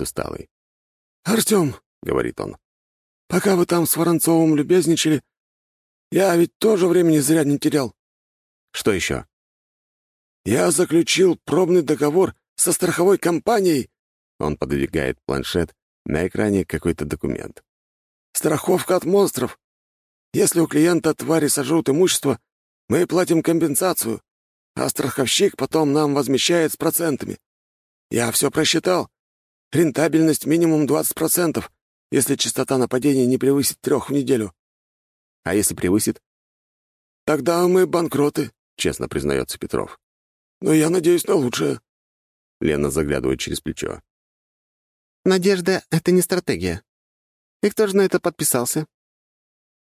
усталый. «Артем», — говорит он, — «пока вы там с Воронцовым любезничали, я ведь тоже времени зря не терял». «Что еще?» «Я заключил пробный договор со страховой компанией». Он подвигает планшет, на экране какой-то документ. «Страховка от монстров. Если у клиента твари сожрут имущество, мы платим компенсацию, а страховщик потом нам возмещает с процентами. Я все просчитал. Рентабельность минимум 20%, если частота нападений не превысит трех в неделю. А если превысит? Тогда мы банкроты, честно признается Петров. Но я надеюсь на лучшее. Лена заглядывает через плечо. «Надежда — это не стратегия. И кто же на это подписался?»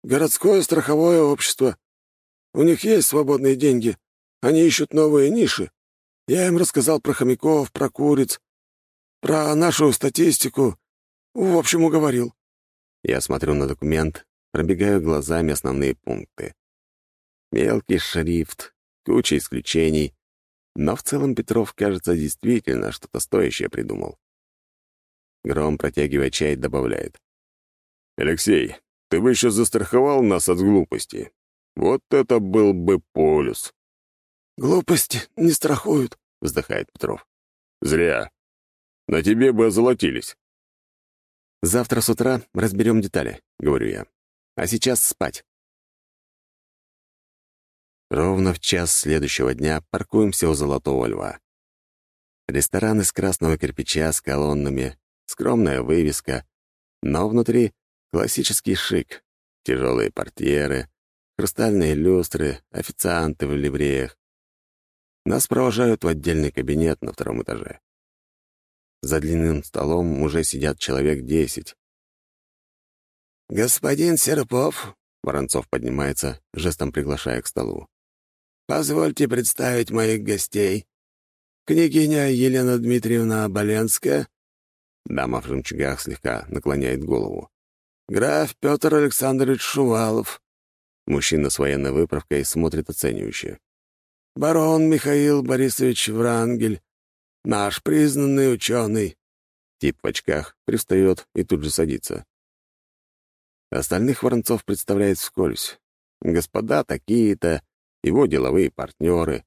«Городское страховое общество. У них есть свободные деньги. Они ищут новые ниши. Я им рассказал про хомяков, про куриц, про нашу статистику. В общем, уговорил». Я смотрю на документ, пробегаю глазами основные пункты. Мелкий шрифт, куча исключений, но в целом Петров, кажется, действительно что-то стоящее придумал. Гром, протягивая чай, добавляет. «Алексей, ты бы еще застраховал нас от глупости. Вот это был бы полюс». «Глупости не страхуют», — вздыхает Петров. «Зря. На тебе бы озолотились». «Завтра с утра разберем детали», — говорю я. «А сейчас спать». Ровно в час следующего дня паркуемся у Золотого Льва. Ресторан из красного кирпича с колоннами, скромная вывеска, но внутри классический шик, тяжелые портьеры, хрустальные люстры, официанты в ливреях. Нас провожают в отдельный кабинет на втором этаже. За длинным столом уже сидят человек десять. «Господин Серпов», — Воронцов поднимается, жестом приглашая к столу. «Позвольте представить моих гостей. Княгиня Елена Дмитриевна Боленская». Дама в жемчугах слегка наклоняет голову. «Граф Петр Александрович Шувалов». Мужчина с военной выправкой смотрит оценивающе. «Барон Михаил Борисович Врангель, наш признанный ученый». Тип в очках привстает и тут же садится. Остальных Воронцов представляет вскользь. Господа такие-то, его деловые партнеры.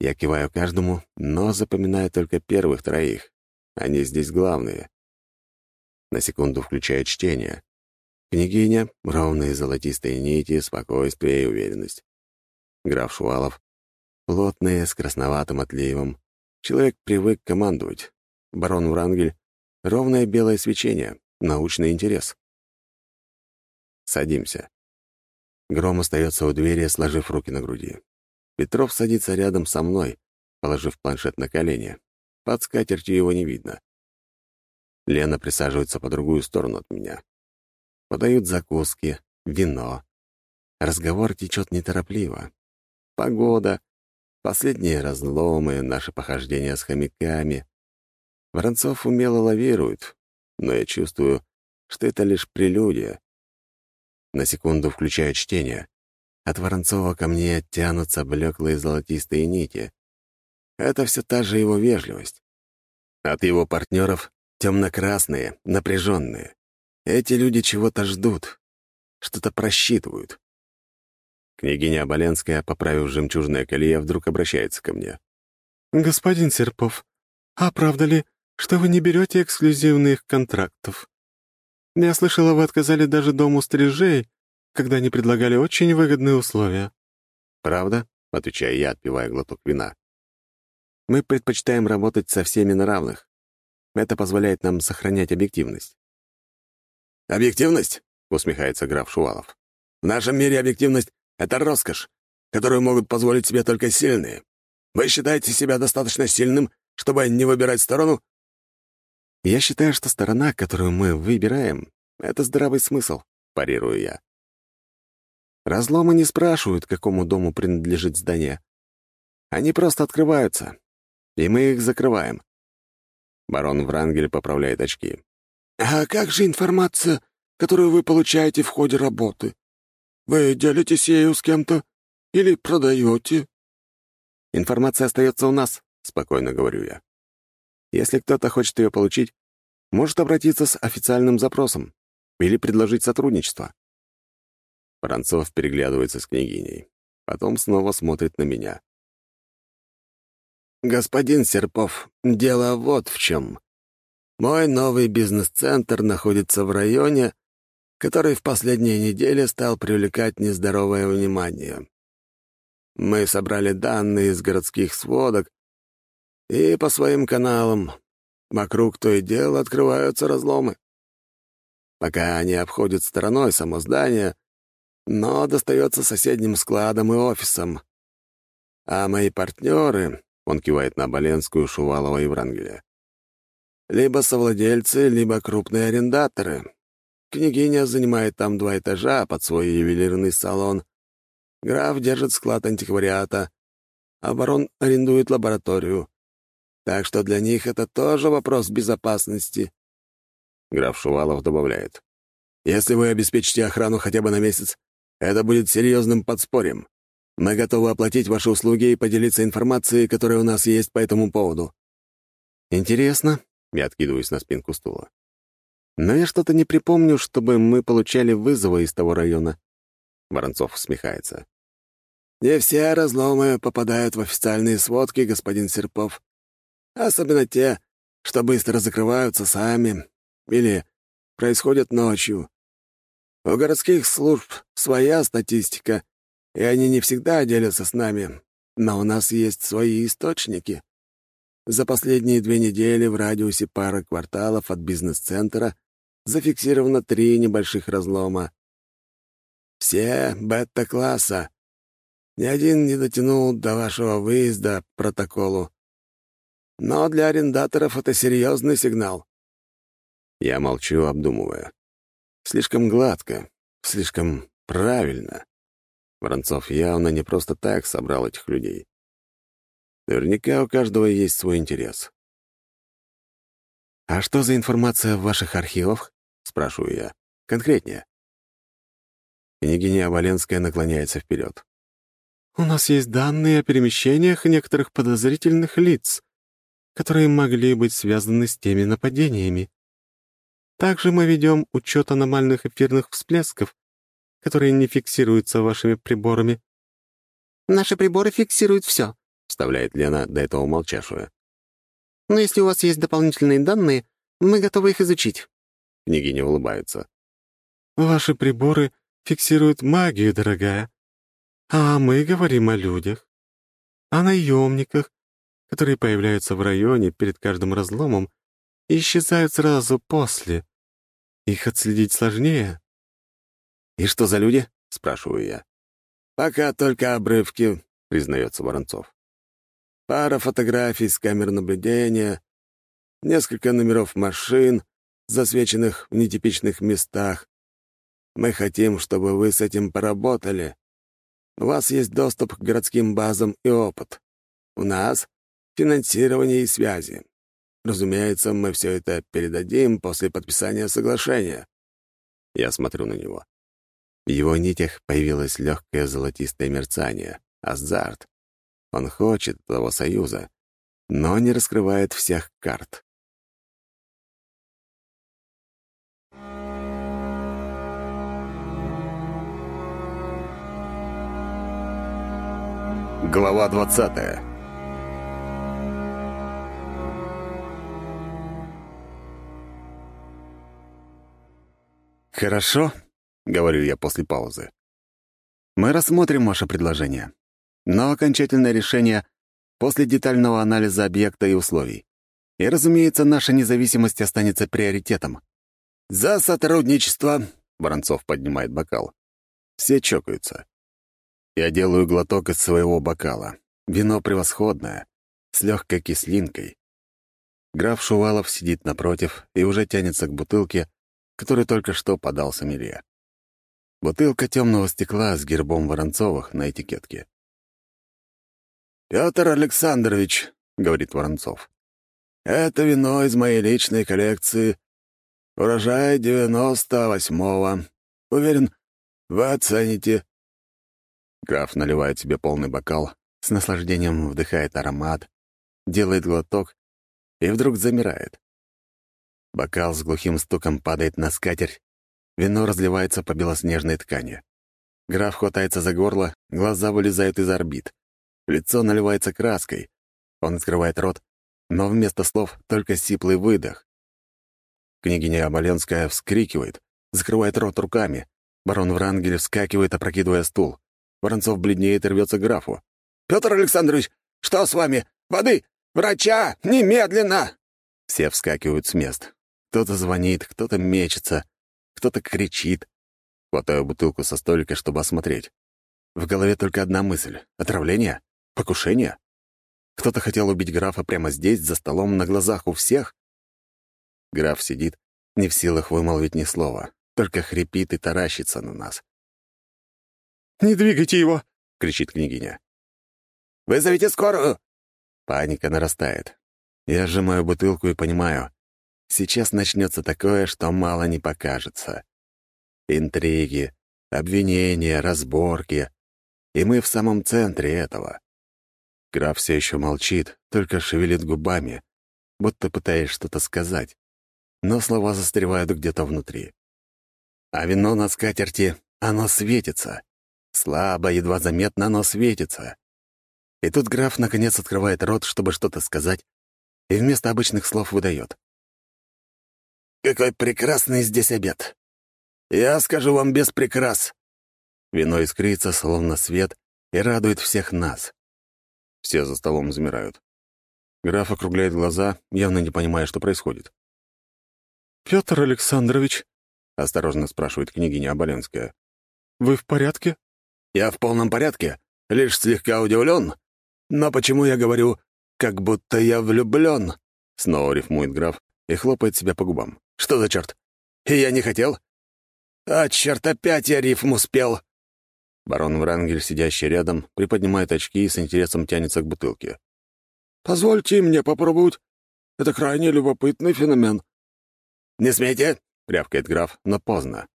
Я киваю каждому, но запоминаю только первых троих. Они здесь главные. На секунду включаю чтение. Княгиня — ровные золотистые нити, спокойствие и уверенность. Граф Шуалов — плотные, с красноватым отливом. Человек привык командовать. Барон Врангель — ровное белое свечение, научный интерес. Садимся. Гром остается у двери, сложив руки на груди. Петров садится рядом со мной, положив планшет на колени. Под скатертью его не видно. Лена присаживается по другую сторону от меня. Подают закуски, вино. Разговор течет неторопливо. Погода, последние разломы, наши похождения с хомяками. Воронцов умело лавирует, но я чувствую, что это лишь прелюдия. На секунду включаю чтение. От Воронцова ко мне тянутся блеклые золотистые нити. Это все та же его вежливость. От его партнеров темно-красные, напряженные. Эти люди чего-то ждут, что-то просчитывают. Княгиня Оболенская, поправив жемчужное колье, вдруг обращается ко мне. «Господин Серпов, а правда ли, что вы не берете эксклюзивных контрактов? Я слышала, вы отказали даже дому стрижей, когда они предлагали очень выгодные условия». «Правда?» — отвечаю я, отпивая глоток вина. «Мы предпочитаем работать со всеми на равных. Это позволяет нам сохранять объективность». «Объективность?» — усмехается граф Шувалов. «В нашем мире объективность — это роскошь, которую могут позволить себе только сильные. Вы считаете себя достаточно сильным, чтобы не выбирать сторону?» «Я считаю, что сторона, которую мы выбираем, — это здравый смысл», — парирую я. Разломы не спрашивают, какому дому принадлежит здание. Они просто открываются, и мы их закрываем. Барон Врангель поправляет очки. «А как же информация, которую вы получаете в ходе работы? Вы делитесь ею с кем-то или продаете?» «Информация остается у нас», — спокойно говорю я. «Если кто-то хочет ее получить, может обратиться с официальным запросом или предложить сотрудничество. Воронцов переглядывается с княгиней. Потом снова смотрит на меня. «Господин Серпов, дело вот в чем. Мой новый бизнес-центр находится в районе, который в последние недели стал привлекать нездоровое внимание. Мы собрали данные из городских сводок и по своим каналам. Вокруг то и дело открываются разломы. Пока они обходят стороной само здание, но достается соседним складам и офисам. А мои партнеры, он кивает на Боленскую, Шувалова и Врангеля, либо совладельцы, либо крупные арендаторы. Княгиня занимает там два этажа под свой ювелирный салон. Граф держит склад антиквариата, а барон арендует лабораторию. Так что для них это тоже вопрос безопасности. Граф Шувалов добавляет. «Если вы обеспечите охрану хотя бы на месяц, это будет серьезным подспорьем. Мы готовы оплатить ваши услуги и поделиться информацией, которая у нас есть по этому поводу». «Интересно», — я откидываюсь на спинку стула. Но я что-то не припомню, чтобы мы получали вызовы из того района. Воронцов усмехается. «Не все разломы попадают в официальные сводки, господин Серпов. Особенно те, что быстро закрываются сами или происходят ночью. У городских служб своя статистика, и они не всегда делятся с нами, но у нас есть свои источники. За последние две недели в радиусе пары кварталов от бизнес-центра зафиксировано три небольших разлома. Все бета-класса. Ни один не дотянул до вашего выезда протоколу. Но для арендаторов это серьезный сигнал. Я молчу, обдумывая. Слишком гладко, слишком правильно. Воронцов явно не просто так собрал этих людей. Наверняка у каждого есть свой интерес. «А что за информация в ваших архивах?» — спрашиваю я. «Конкретнее». Княгиня Оболенская наклоняется вперед. «У нас есть данные о перемещениях некоторых подозрительных лиц, которые могли быть связаны с теми нападениями. Также мы ведем учет аномальных эфирных всплесков, которые не фиксируются вашими приборами». «Наши приборы фиксируют все», — вставляет Лена, до этого молчавшая. «Но если у вас есть дополнительные данные, мы готовы их изучить». Княгиня улыбается. «Ваши приборы фиксируют магию, дорогая. А мы говорим о людях, о наемниках, которые появляются в районе перед каждым разломом и исчезают сразу после. Их отследить сложнее». «И что за люди?» — спрашиваю я. «Пока только обрывки», — признается Воронцов. «Пара фотографий с камер наблюдения, несколько номеров машин, засвеченных в нетипичных местах. Мы хотим, чтобы вы с этим поработали. У вас есть доступ к городским базам и опыт. У нас — финансирование и связи. Разумеется, мы все это передадим после подписания соглашения». Я смотрю на него. В его нитях появилось легкое золотистое мерцание, азарт. Он хочет того союза, но не раскрывает всех карт. Глава 20 «Хорошо», — говорю я после паузы. «Мы рассмотрим ваше предложение, но окончательное решение после детального анализа объекта и условий. И, разумеется, наша независимость останется приоритетом». «За сотрудничество!» — Воронцов поднимает бокал. Все чокаются. Я делаю глоток из своего бокала. Вино превосходное, с легкой кислинкой. Граф Шувалов сидит напротив и уже тянется к бутылке, которую только что подал сомелье. Бутылка темного стекла с гербом Воронцовых на этикетке. «Петр Александрович», — говорит Воронцов, — «это вино из моей личной коллекции. Урожай девяносто восьмого. Уверен, вы оцените. Граф наливает себе полный бокал, с наслаждением вдыхает аромат, делает глоток и вдруг замирает. Бокал с глухим стуком падает на скатерть, вино разливается по белоснежной ткани. Граф хватается за горло, глаза вылезают из орбит. Лицо наливается краской. Он открывает рот, но вместо слов только сиплый выдох. Княгиня Оболенская вскрикивает, закрывает рот руками. Барон Врангель вскакивает, опрокидывая стул. Воронцов бледнеет и рвется к графу. «Петр Александрович, что с вами? Воды! Врача! Немедленно!» Все вскакивают с мест. Кто-то звонит, кто-то мечется, кто-то кричит. Хватаю бутылку со столика, чтобы осмотреть. В голове только одна мысль — отравление? Покушение? Кто-то хотел убить графа прямо здесь, за столом, на глазах у всех? Граф сидит, не в силах вымолвить ни слова, только хрипит и таращится на нас. «Не двигайте его!» — кричит княгиня. «Вызовите скорую!» Паника нарастает. Я сжимаю бутылку и понимаю, сейчас начнется такое, что мало не покажется. Интриги, обвинения, разборки. И мы в самом центре этого. Граф все еще молчит, только шевелит губами, будто пытаясь что-то сказать. Но слова застревают где-то внутри. А вино на скатерти, оно светится. Слабо, едва заметно, но светится. И тут граф наконец открывает рот, чтобы что-то сказать, и вместо обычных слов выдает. «Какой прекрасный здесь обед! Я скажу вам без прикрас!» Вино искрится, словно свет, и радует всех нас. Все за столом замирают. Граф округляет глаза, явно не понимая, что происходит. «Петр Александрович», — осторожно спрашивает княгиня Оболенская, — «вы в порядке?» «Я в полном порядке, лишь слегка удивлен. Но почему я говорю, как будто я влюблен?» Снова рифмует граф и хлопает себя по губам. «Что за черт? И я не хотел? А, черт, опять я рифм успел!» Барон Врангель, сидящий рядом, приподнимает очки и с интересом тянется к бутылке. «Позвольте мне попробовать. Это крайне любопытный феномен». «Не смейте!» — рявкает граф, но поздно.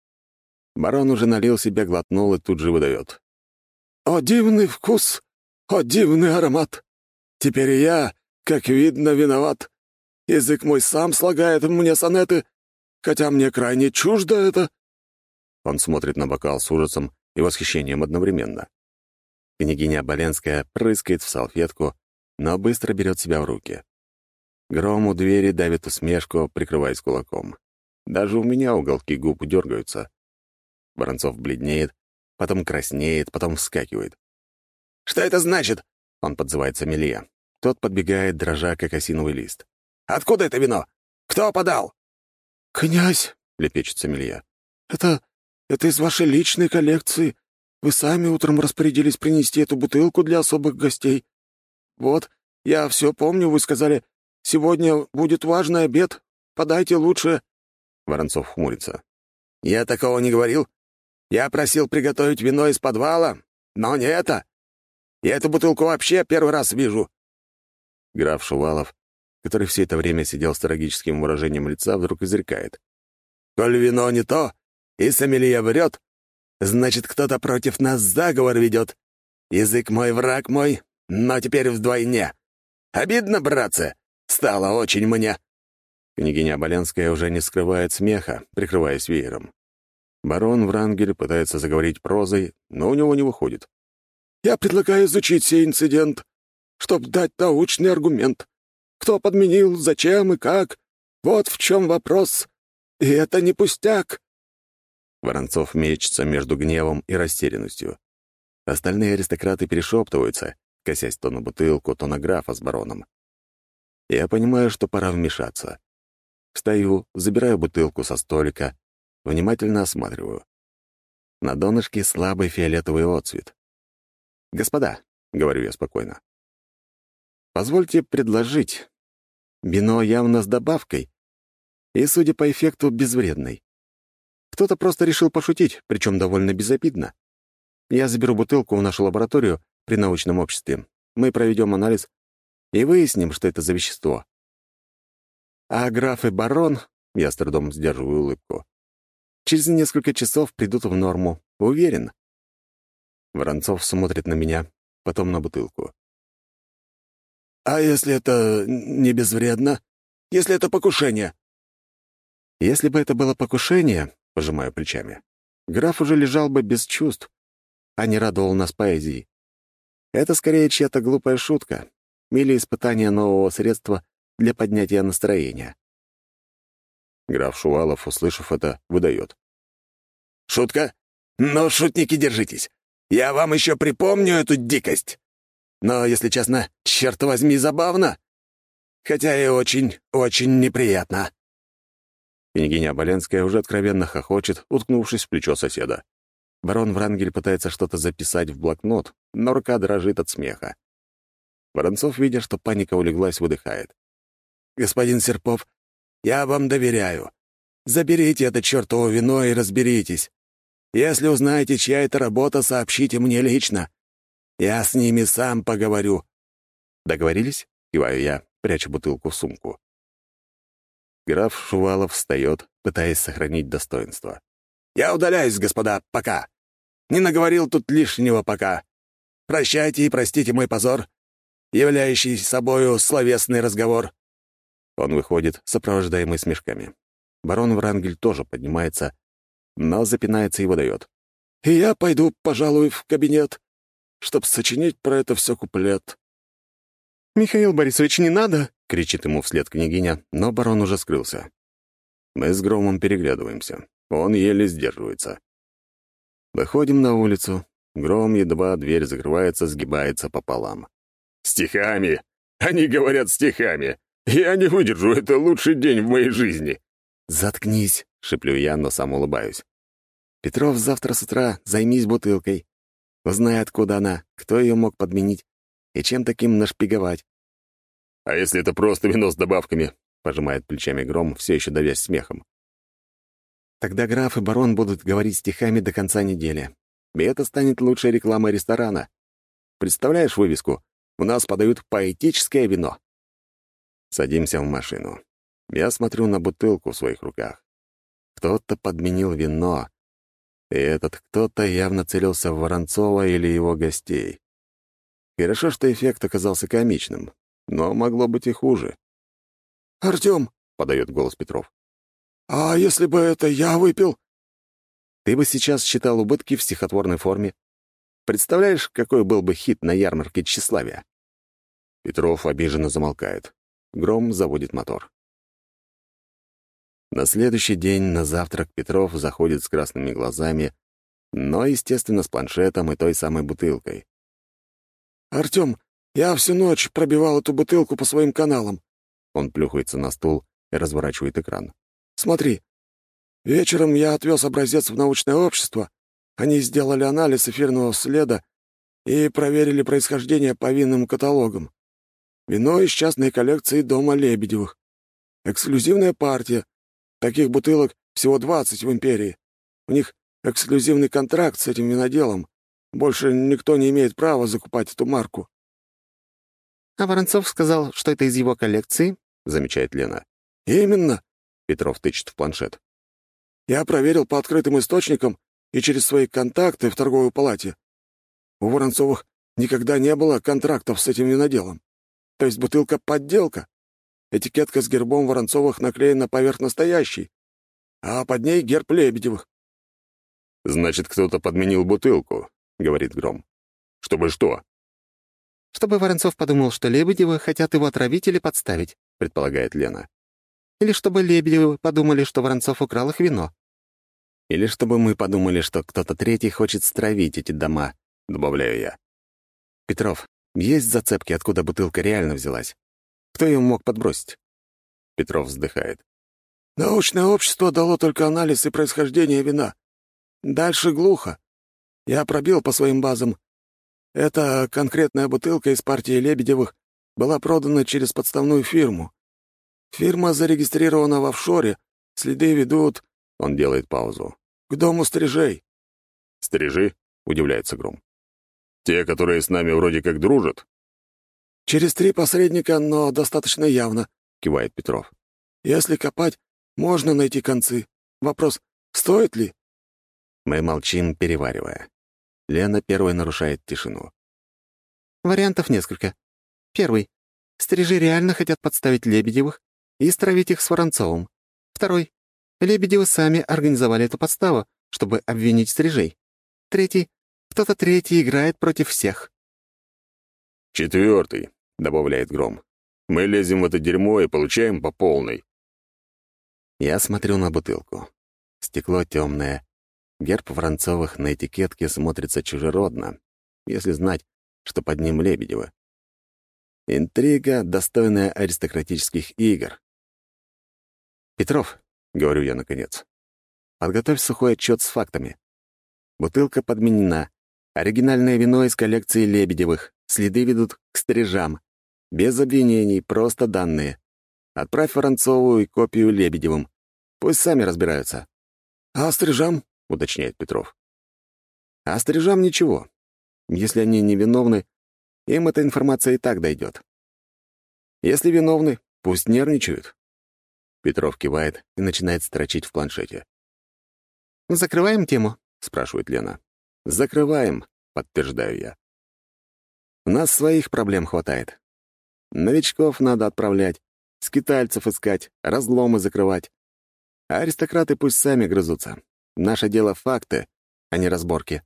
Барон уже налил себе, глотнул и тут же выдает. «О, дивный вкус! О, дивный аромат! Теперь я, как видно, виноват. Язык мой сам слагает мне сонеты, хотя мне крайне чуждо это». Он смотрит на бокал с ужасом и восхищением одновременно. Княгиня Оболенская прыскает в салфетку, но быстро берет себя в руки. Гром у двери давит усмешку, прикрываясь кулаком. Даже у меня уголки губ дергаются. Воронцов бледнеет, потом краснеет, потом вскакивает. «Что это значит?» — он подзывает Сомелье. Тот подбегает, дрожа, как осиновый лист. «Откуда это вино? Кто подал?» «Князь!» — лепечет Сомелье. «Это... это из вашей личной коллекции. Вы сами утром распорядились принести эту бутылку для особых гостей. Вот, я все помню, вы сказали, сегодня будет важный обед, подайте лучше...» Воронцов хмурится. «Я такого не говорил. Я просил приготовить вино из подвала, но не это. Я эту бутылку вообще первый раз вижу». Граф Шувалов, который все это время сидел с трагическим выражением лица, вдруг изрекает. «Коль вино не то, и сомелье врет, значит, кто-то против нас заговор ведет. Язык мой, враг мой, но теперь вдвойне. Обидно, братцы, стало очень мне». Княгиня Боленская уже не скрывает смеха, прикрываясь веером. Барон Врангель пытается заговорить прозой, но у него не выходит. «Я предлагаю изучить сей инцидент, чтобы дать научный аргумент. Кто подменил, зачем и как? Вот в чем вопрос. И это не пустяк». Воронцов мечется между гневом и растерянностью. Остальные аристократы перешептываются, косясь то на бутылку, то на графа с бароном. Я понимаю, что пора вмешаться. Встаю, забираю бутылку со столика, внимательно осматриваю. На донышке слабый фиолетовый отцвет. «Господа», — говорю я спокойно, — «позвольте предложить. Вино явно с добавкой, и, судя по эффекту, безвредный. Кто-то просто решил пошутить, причем довольно безобидно. Я заберу бутылку в нашу лабораторию при научном обществе. Мы проведем анализ и выясним, что это за вещество. А граф и барон, я с трудом сдерживаю улыбку, через несколько часов придут в норму, уверен. Воронцов смотрит на меня, потом на бутылку. «А если это не безвредно? Если это покушение?» Если бы это было покушение, пожимаю плечами, граф уже лежал бы без чувств, а не радовал нас поэзией. Это скорее чья-то глупая шутка или испытание нового средства для поднятия настроения. Граф Шувалов, услышав это, выдает. «Шутка? Но, шутники, держитесь. Я вам еще припомню эту дикость. Но, если честно, черт возьми, забавно. Хотя и очень, очень неприятно». Княгиня Оболенская уже откровенно хохочет, уткнувшись в плечо соседа. Барон Врангель пытается что-то записать в блокнот, но рука дрожит от смеха. Воронцов, видя, что паника улеглась, выдыхает. «Господин Серпов, я вам доверяю. Заберите это чертово вино и разберитесь. Если узнаете, чья это работа, сообщите мне лично. Я с ними сам поговорю». «Договорились?» — киваю я, пряча бутылку в сумку. Граф Шувалов встает, пытаясь сохранить достоинство. «Я удаляюсь, господа, пока. Не наговорил тут лишнего пока. Прощайте и простите мой позор, являющий собою словесный разговор». Он выходит, сопровождаемый смешками. Барон Врангель тоже поднимается, но запинается и выдает. «И я пойду, пожалуй, в кабинет, чтобы сочинить про это все куплет». «Михаил Борисович, не надо!» — кричит ему вслед княгиня, но барон уже скрылся. Мы с Громом переглядываемся. Он еле сдерживается. Выходим на улицу. Гром, едва дверь закрывается, сгибается пополам. «Стихами! Они говорят стихами! Я не выдержу, это лучший день в моей жизни!» «Заткнись!» — шеплю я, но сам улыбаюсь. «Петров, завтра с утра займись бутылкой. Узнай, откуда она, кто ее мог подменить и чем таким нашпиговать». «А если это просто вино с добавками?» — пожимает плечами Гром, все еще давясь смехом. Тогда граф и барон будут говорить стихами до конца недели. И это станет лучшей рекламой ресторана. Представляешь вывеску? У нас подают поэтическое вино. Садимся в машину. Я смотрю на бутылку в своих руках. Кто-то подменил вино, и этот кто-то явно целился в Воронцова или его гостей. Хорошо, что эффект оказался комичным, но могло быть и хуже. «Артём», — подает голос Петров, «А если бы это я выпил?» Ты бы сейчас считал убытки в стихотворной форме. Представляешь, какой был бы хит на ярмарке тщеславия?» Петров обиженно замолкает. Гром заводит мотор. На следующий день на завтрак Петров заходит с красными глазами, но, естественно, с планшетом и той самой бутылкой. «Артём, я всю ночь пробивал эту бутылку по своим каналам». Он плюхается на стул и разворачивает экран. Смотри, вечером я отвез образец в научное общество. Они сделали анализ эфирного следа и проверили происхождение по винным каталогам. Вино из частной коллекции дома Лебедевых. Эксклюзивная партия. Таких бутылок всего 20 в империи. У них эксклюзивный контракт с этим виноделом. Больше никто не имеет права закупать эту марку. «А Воронцов сказал, что это из его коллекции?» — замечает Лена. «Именно. Петров тычет в планшет. «Я проверил по открытым источникам и через свои контакты в торговой палате. У Воронцовых никогда не было контрактов с этим виноделом. То есть бутылка — подделка. Этикетка с гербом Воронцовых наклеена поверх настоящей, а под ней герб Лебедевых. «Значит, кто-то подменил бутылку», — говорит Гром. «Чтобы что?» «Чтобы Воронцов подумал, что Лебедевы хотят его отравить или подставить», — предполагает Лена. Или чтобы Лебедевы подумали, что Воронцов украл их вино. Или чтобы мы подумали, что кто-то третий хочет стравить эти дома, добавляю я. Петров, есть зацепки, откуда бутылка реально взялась? Кто ее мог подбросить? Петров вздыхает. Научное общество дало только анализ и происхождение вина. Дальше глухо. Я пробил по своим базам. Эта конкретная бутылка из партии Лебедевых была продана через подставную фирму. Фирма зарегистрирована в офшоре, следы ведут...» Он делает паузу. «К дому стрижей». «Стрижи?» — удивляется Гром. «Те, которые с нами вроде как дружат?» «Через три посредника, но достаточно явно», — кивает Петров. «Если копать, можно найти концы. Вопрос, стоит ли?» Мы молчим, переваривая. Лена первой нарушает тишину. «Вариантов несколько. Первый. Стрижи реально хотят подставить Лебедевых, и стравить их с Воронцовым. Второй. Лебедевы сами организовали эту подставу, чтобы обвинить стрижей. Третий — кто-то третий играет против всех». «Четвертый», — добавляет Гром. «Мы лезем в это дерьмо и получаем по полной». Я смотрю на бутылку. Стекло темное. Герб Воронцовых на этикетке смотрится чужеродно, если знать, что под ним Лебедева. Интрига, достойная аристократических игр. «Петров», — говорю я наконец, — «подготовь сухой отчет с фактами. Бутылка подменена. Оригинальное вино из коллекции Лебедевых. Следы ведут к стрижам. Без обвинений, просто данные. Отправь Воронцову и копию Лебедевым. Пусть сами разбираются». «А стрижам?» — уточняет Петров. «А стрижам ничего. Если они невиновны, им эта информация и так дойдет. Если виновны, пусть нервничают. Петров кивает и начинает строчить в планшете. «Закрываем тему?» — спрашивает Лена. «Закрываем», — подтверждаю я. «У нас своих проблем хватает. Новичков надо отправлять, скитальцев искать, разломы закрывать. А аристократы пусть сами грызутся. Наше дело — факты, а не разборки».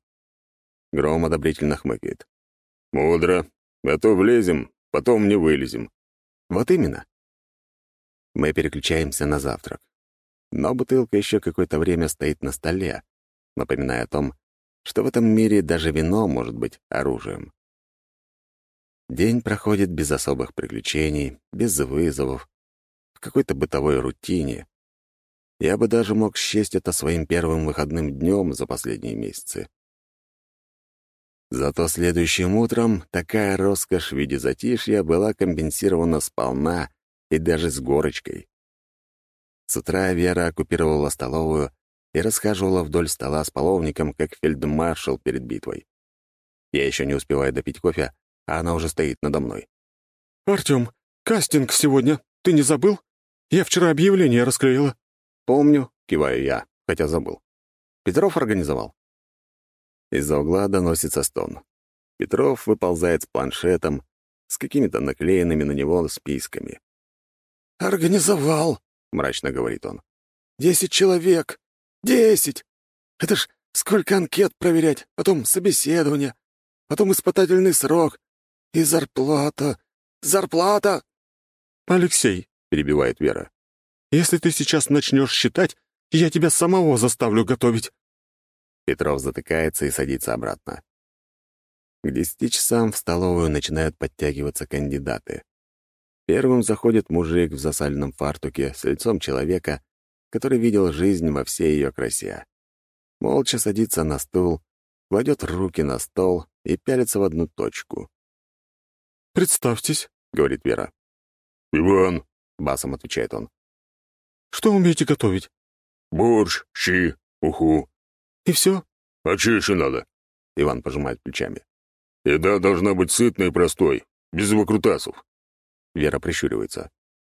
Гром одобрительно хмыкает. «Мудро. А то влезем, потом не вылезем». «Вот именно». Мы переключаемся на завтрак. Но бутылка еще какое-то время стоит на столе, напоминая о том, что в этом мире даже вино может быть оружием. День проходит без особых приключений, без вызовов, в какой-то бытовой рутине. Я бы даже мог счесть это своим первым выходным днем за последние месяцы. Зато следующим утром такая роскошь в виде затишья была компенсирована сполна и даже с горочкой. С утра Вера оккупировала столовую и расхаживала вдоль стола с половником, как фельдмаршал перед битвой. Я еще не успеваю допить кофе, а она уже стоит надо мной. «Артём, кастинг сегодня. Ты не забыл? Я вчера объявление расклеила». «Помню», — киваю я, хотя забыл. Петров организовал. Из-за угла доносится стон. Петров выползает с планшетом, с какими-то наклеенными на него списками. «Организовал», — мрачно говорит он. «Десять человек! Десять! Это ж сколько анкет проверять, потом собеседование, потом испытательный срок и зарплата. Зарплата!» «Алексей», — перебивает Вера, «если ты сейчас начнешь считать, я тебя самого заставлю готовить». Петров затыкается и садится обратно. К десяти часам в столовую начинают подтягиваться кандидаты. Первым заходит мужик в засаленном фартуке с лицом человека, который видел жизнь во всей ее красе. Молча садится на стул, кладет руки на стол и пялится в одну точку. «Представьтесь», — говорит Вера. «Иван», — басом отвечает он. «Что умеете готовить?» «Борщ, щи, уху». «И все?» «А че еще надо?» Иван пожимает плечами. «Еда должна быть сытной и простой, без выкрутасов». Вера прищуривается.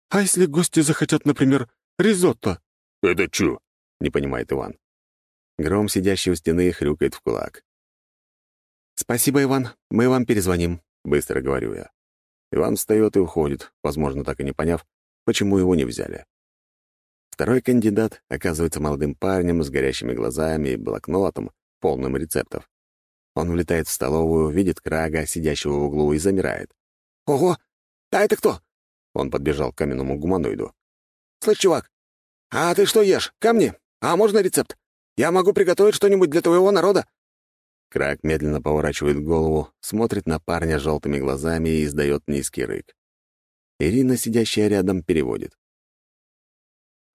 «А если гости захотят, например, ризотто?» «Это чё?» — не понимает Иван. Гром, сидящий у стены, хрюкает в кулак. «Спасибо, Иван, мы вам перезвоним», — быстро говорю я. Иван встает и уходит, возможно, так и не поняв, почему его не взяли. Второй кандидат оказывается молодым парнем с горящими глазами и блокнотом, полным рецептов. Он влетает в столовую, видит Крага, сидящего в углу, и замирает. «Ого! А это кто?» Он подбежал к каменному гуманоиду. «Слышь, чувак, а ты что ешь? Камни? А можно рецепт? Я могу приготовить что-нибудь для твоего народа». Крак медленно поворачивает голову, смотрит на парня желтыми глазами и издает низкий рык. Ирина, сидящая рядом, переводит.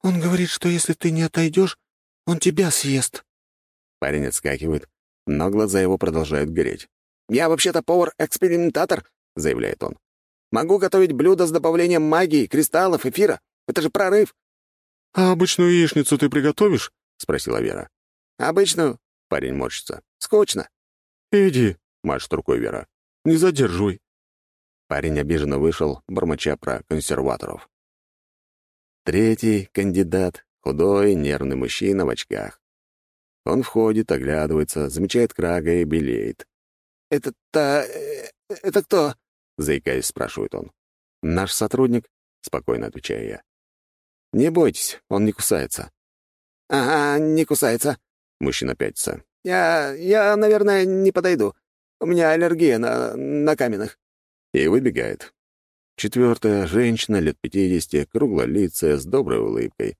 «Он говорит, что если ты не отойдешь, он тебя съест». Парень отскакивает, но глаза его продолжают гореть. «Я вообще-то повар-экспериментатор», — заявляет он. «Могу готовить блюда с добавлением магии, кристаллов, эфира. Это же прорыв». «А обычную яичницу ты приготовишь?» — спросила Вера. «Обычную?» — парень морщится. «Скучно». «Иди», — машет рукой Вера. «Не задерживай». Парень обиженно вышел, бормоча про консерваторов. Третий кандидат — худой, нервный мужчина в очках. Он входит, оглядывается, замечает Крага и белеет. «Это-то... э, это кто?» — заикаясь, спрашивает он. «Наш сотрудник?» — спокойно отвечаю я. «Не бойтесь, он не кусается». «Ага, не кусается». Мужчина пятится. «Я... я, наверное, не подойду. У меня аллергия на... на каменных». И выбегает. Четвертая женщина лет пятидесяти, круглолицая, с доброй улыбкой.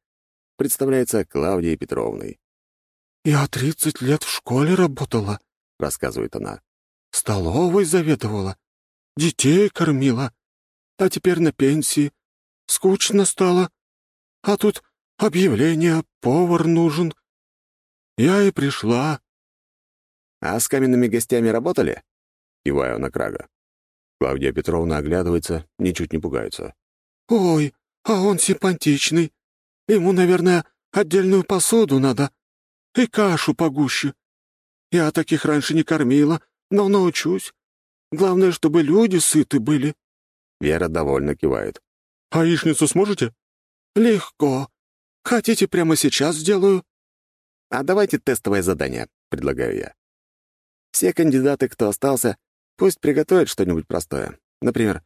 Представляется Клавдией Петровной. «Я тридцать лет в школе работала», — рассказывает она. «Столовой заведовала, детей кормила, а теперь на пенсии. Скучно стало. А тут объявление, повар нужен. Я и пришла». «А с каменными гостями работали?» — киваю на Крага. Клавдия Петровна оглядывается, ничуть не пугается. «Ой, а он симпатичный. Ему, наверное, отдельную посуду надо и кашу погуще. Я таких раньше не кормила, но научусь. Главное, чтобы люди сыты были». Вера довольно кивает. «А яичницу сможете?» «Легко. Хотите, прямо сейчас сделаю?» «А давайте тестовое задание», — предлагаю я. «Все кандидаты, кто остался, пусть приготовят что-нибудь простое. Например,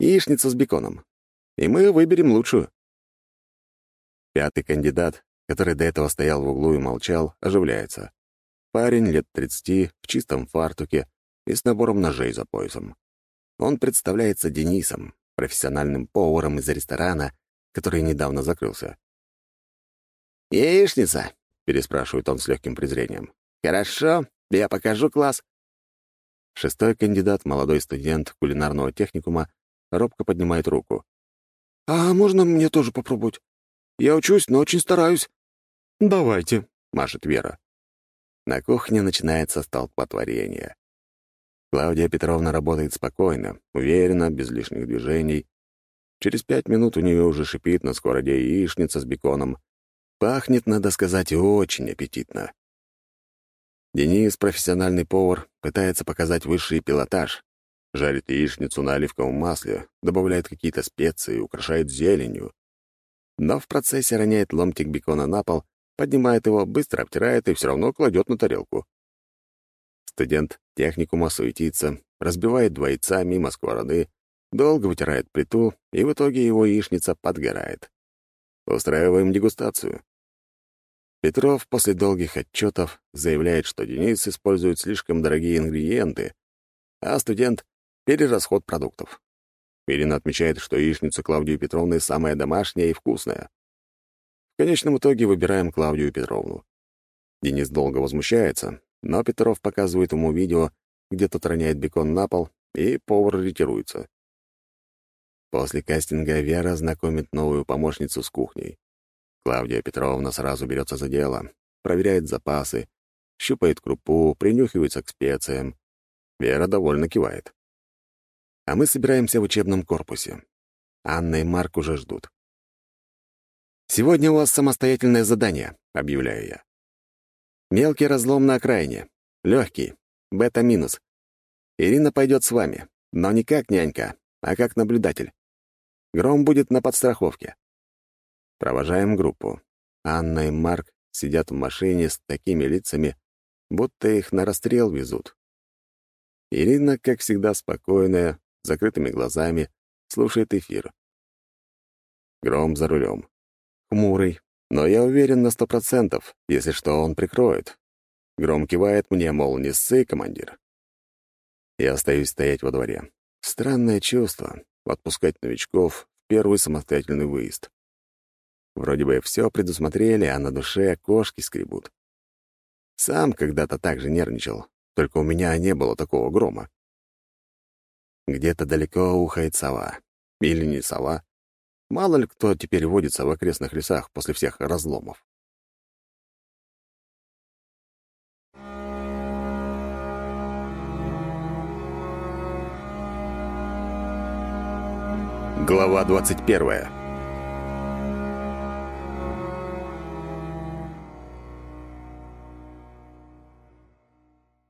яичницу с беконом. И мы выберем лучшую». Пятый кандидат, который до этого стоял в углу и молчал, оживляется. Парень лет 30, в чистом фартуке и с набором ножей за поясом. Он представляется Денисом, профессиональным поваром из ресторана, который недавно закрылся. «Яичница?» — переспрашивает он с легким презрением. «Хорошо, я покажу класс». Шестой кандидат, молодой студент кулинарного техникума, робко поднимает руку. «А можно мне тоже попробовать? Я учусь, но очень стараюсь». «Давайте», — машет Вера. На кухне начинается столпотворение. Клавдия Петровна работает спокойно, уверенно, без лишних движений. Через пять минут у нее уже шипит на сковороде яичница с беконом. Пахнет, надо сказать, очень аппетитно. Денис, профессиональный повар, пытается показать высший пилотаж. Жарит яичницу на оливковом масле, добавляет какие-то специи, украшает зеленью. Но в процессе роняет ломтик бекона на пол, поднимает его, быстро обтирает и все равно кладет на тарелку. Студент техникума суетится, разбивает два яйца мимо сковороды, долго вытирает плиту, и в итоге его яичница подгорает. Устраиваем дегустацию. Петров после долгих отчетов заявляет, что Денис использует слишком дорогие ингредиенты, а студент — перерасход продуктов. Ирина отмечает, что яичница Клавдии Петровны самая домашняя и вкусная. В конечном итоге выбираем Клавдию Петровну. Денис долго возмущается, но Петров показывает ему видео, где тот роняет бекон на пол, и повар ретируется. После кастинга Вера знакомит новую помощницу с кухней. Клавдия Петровна сразу берется за дело, проверяет запасы, щупает крупу, принюхивается к специям. Вера довольно кивает. А мы собираемся в учебном корпусе. Анна и Марк уже ждут. «Сегодня у вас самостоятельное задание», — объявляю я. «Мелкий разлом на окраине. Легкий. Бета-минус. Ирина пойдет с вами, но не как нянька, а как наблюдатель. Гром будет на подстраховке. Провожаем группу. Анна и Марк сидят в машине с такими лицами, будто их на расстрел везут. Ирина, как всегда, спокойная, с закрытыми глазами, слушает эфир. Гром за рулем. Хмурый, но я уверен на сто процентов, если что, он прикроет. Гром кивает мне, мол, не ссы, командир. Я остаюсь стоять во дворе. Странное чувство — отпускать новичков в первый самостоятельный выезд. Вроде бы все предусмотрели, а на душе кошки скребут. Сам когда-то так же нервничал, только у меня не было такого грома. Где-то далеко ухает сова. Или не сова. Мало ли кто теперь водится в окрестных лесах после всех разломов. Глава двадцать первая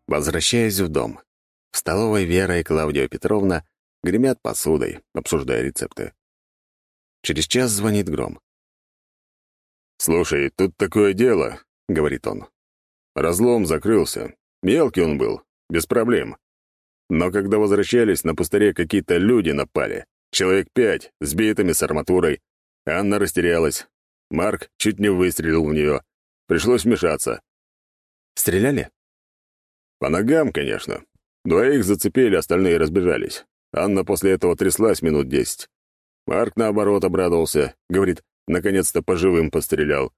Возвращаюсь в дом. В столовой Вера и Клавдия Петровна гремят посудой, обсуждая рецепты. Через час звонит Гром. «Слушай, тут такое дело», — говорит он. «Разлом закрылся. Мелкий он был, без проблем. Но когда возвращались, на пустыре какие-то люди напали. Человек пять, с битами, с арматурой. Анна растерялась. Марк чуть не выстрелил в нее. Пришлось вмешаться. Стреляли? По ногам, конечно. Двоих зацепили, остальные разбежались. Анна после этого тряслась минут десять. Марк, наоборот, обрадовался. Говорит, наконец-то по живым пострелял.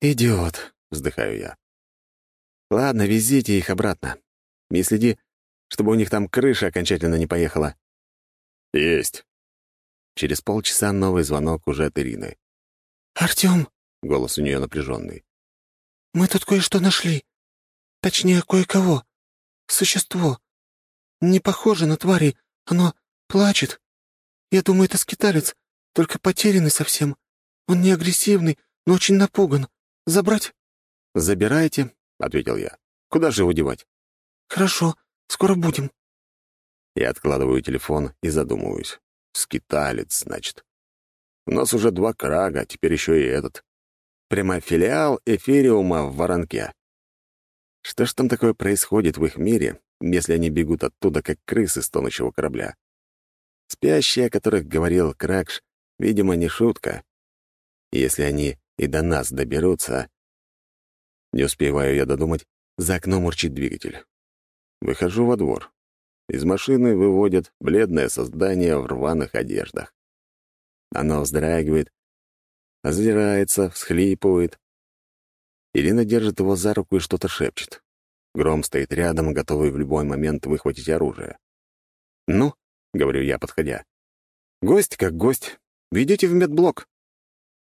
«Идиот», — вздыхаю я. «Ладно, везите их обратно. И следи, чтобы у них там крыша окончательно не поехала». «Есть». Через полчаса новый звонок уже от Ирины. «Артём», — голос у нее напряженный. «мы тут кое-что нашли. Точнее, кое-кого. Существо. Не похоже на твари. Оно плачет. Я думаю, это скиталец, только потерянный совсем. Он не агрессивный, но очень напуган. Забрать?» «Забирайте», — ответил я. «Куда же его девать?» «Хорошо, скоро будем». Я откладываю телефон и задумываюсь. Скиталец, значит. У нас уже два крага, теперь еще и этот. Прямо филиал эфириума в воронке. Что ж там такое происходит в их мире, если они бегут оттуда, как крысы с тонущего корабля? Спящие, о которых говорил Кракш, видимо, не шутка. Если они и до нас доберутся... Не успеваю я додумать, за окном урчит двигатель. Выхожу во двор. Из машины выводят бледное создание в рваных одеждах. Оно вздрагивает, озирается, всхлипывает. Ирина держит его за руку и что-то шепчет. Гром стоит рядом, готовый в любой момент выхватить оружие. «Ну», — говорю я, подходя, — «гость как гость. Ведите в медблок».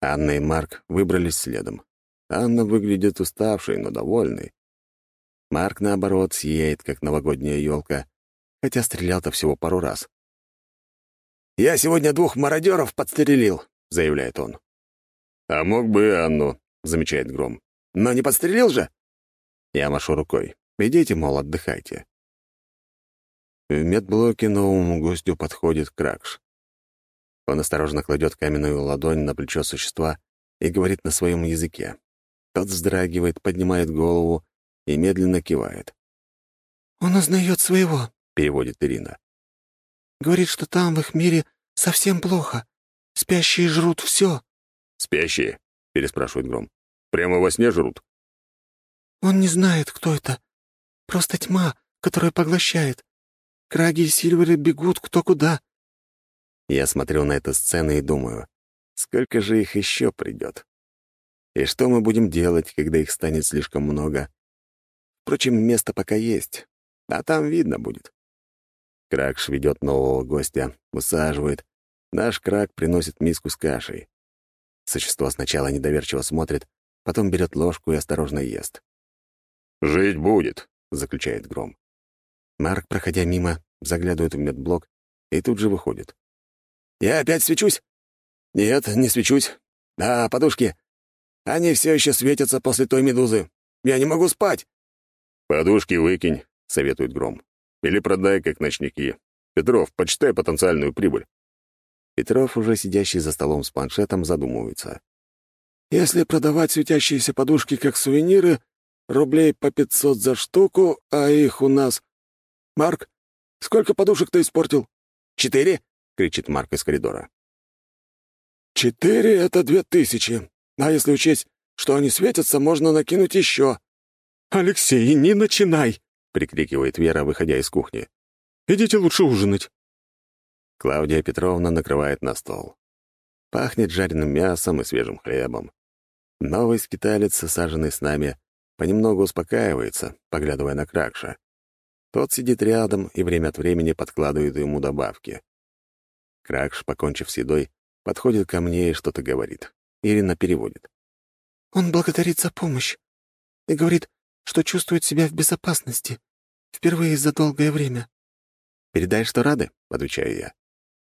Анна и Марк выбрались следом. Анна выглядит уставшей, но довольной. Марк, наоборот, сияет, как новогодняя елка, хотя стрелял-то всего пару раз. «Я сегодня двух мародеров подстрелил», — заявляет он. «А мог бы и Анну», — замечает Гром. «Но не подстрелил же?» Я машу рукой. «Идите, мол, отдыхайте». В медблоке новому гостю подходит Кракш. Он осторожно кладет каменную ладонь на плечо существа и говорит на своем языке. Тот вздрагивает, поднимает голову и медленно кивает. «Он узнает своего», — переводит Ирина. «Говорит, что там, в их мире, совсем плохо. Спящие жрут все. «Спящие?» — переспрашивает Гром. «Прямо во сне жрут?» Он не знает, кто это. Просто тьма, которая поглощает. Краги и Сильверы бегут кто куда». Я смотрю на эту сцену и думаю, сколько же их еще придет? И что мы будем делать, когда их станет слишком много? Впрочем, место пока есть, а там видно будет. Кракш ведет нового гостя, усаживает. Наш крак приносит миску с кашей. Существо сначала недоверчиво смотрит, потом берет ложку и осторожно ест. «Жить будет», — заключает Гром. Марк, проходя мимо, заглядывает в медблок и тут же выходит. «Я опять свечусь?» «Нет, не свечусь. А, подушки. Они все еще светятся после той медузы. Я не могу спать». «Подушки выкинь», — советует Гром. «Или продай, как ночники. Петров, почитай потенциальную прибыль». Петров, уже сидящий за столом с планшетом, задумывается. «Если продавать светящиеся подушки как сувениры, рублей по пятьсот за штуку, а их у нас... Марк, сколько подушек ты испортил?» «Четыре?» — кричит Марк из коридора. «Четыре — это две тысячи. А если учесть, что они светятся, можно накинуть еще». «Алексей, не начинай!» — прикрикивает Вера, выходя из кухни. «Идите лучше ужинать». Клавдия Петровна накрывает на стол. Пахнет жареным мясом и свежим хлебом. Новый скиталец, саженный с нами, понемногу успокаивается, поглядывая на Кракша. Тот сидит рядом и время от времени подкладывает ему добавки. Кракш, покончив с едой, подходит ко мне и что-то говорит. Ирина переводит. «Он благодарит за помощь и говорит, что чувствует себя в безопасности. Впервые за долгое время». «Передай, что рады», — отвечаю я.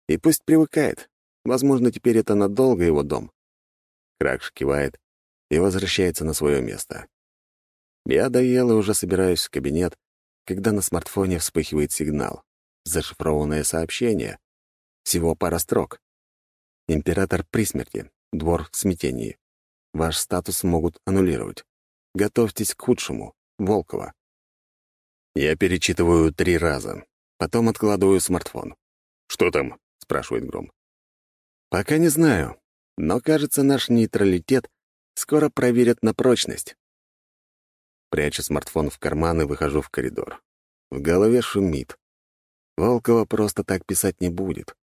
«И пусть привыкает. Возможно, теперь это надолго его дом». Кракш кивает и возвращается на свое место. Я доел и уже собираюсь в кабинет, когда на смартфоне вспыхивает сигнал. Зашифрованное сообщение. Всего пара строк. Император при смерти. Двор в смятении. Ваш статус могут аннулировать. Готовьтесь к худшему. Волкова. Я перечитываю три раза. Потом откладываю смартфон. «Что там?» — спрашивает Гром. «Пока не знаю. Но, кажется, наш нейтралитет Скоро проверят на прочность. Прячу смартфон в карман и выхожу в коридор. В голове шумит. Волкова просто так писать не будет.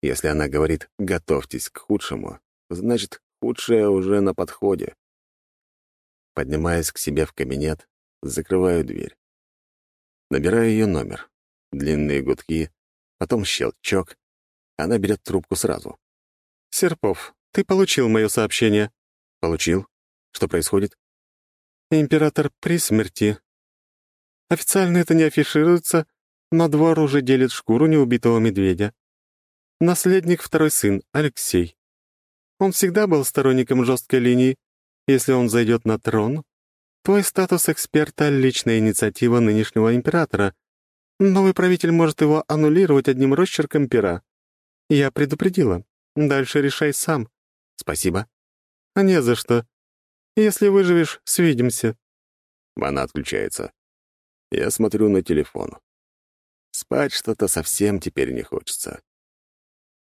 Если она говорит «готовьтесь к худшему», значит, худшее уже на подходе. Поднимаюсь к себе в кабинет, закрываю дверь. Набираю ее номер. Длинные гудки, потом щелчок. Она берет трубку сразу. «Серпов, ты получил мое сообщение?» «Получил. Что происходит?» «Император при смерти. Официально это не афишируется, но двор уже делит шкуру неубитого медведя. Наследник второй сын, Алексей. Он всегда был сторонником жесткой линии. Если он зайдет на трон, твой статус эксперта — личная инициатива нынешнего императора. Новый правитель может его аннулировать одним росчерком пера. Я предупредила. Дальше решай сам. Спасибо. А не за что. Если выживешь, свидимся. Она отключается. Я смотрю на телефон. Спать что-то совсем теперь не хочется.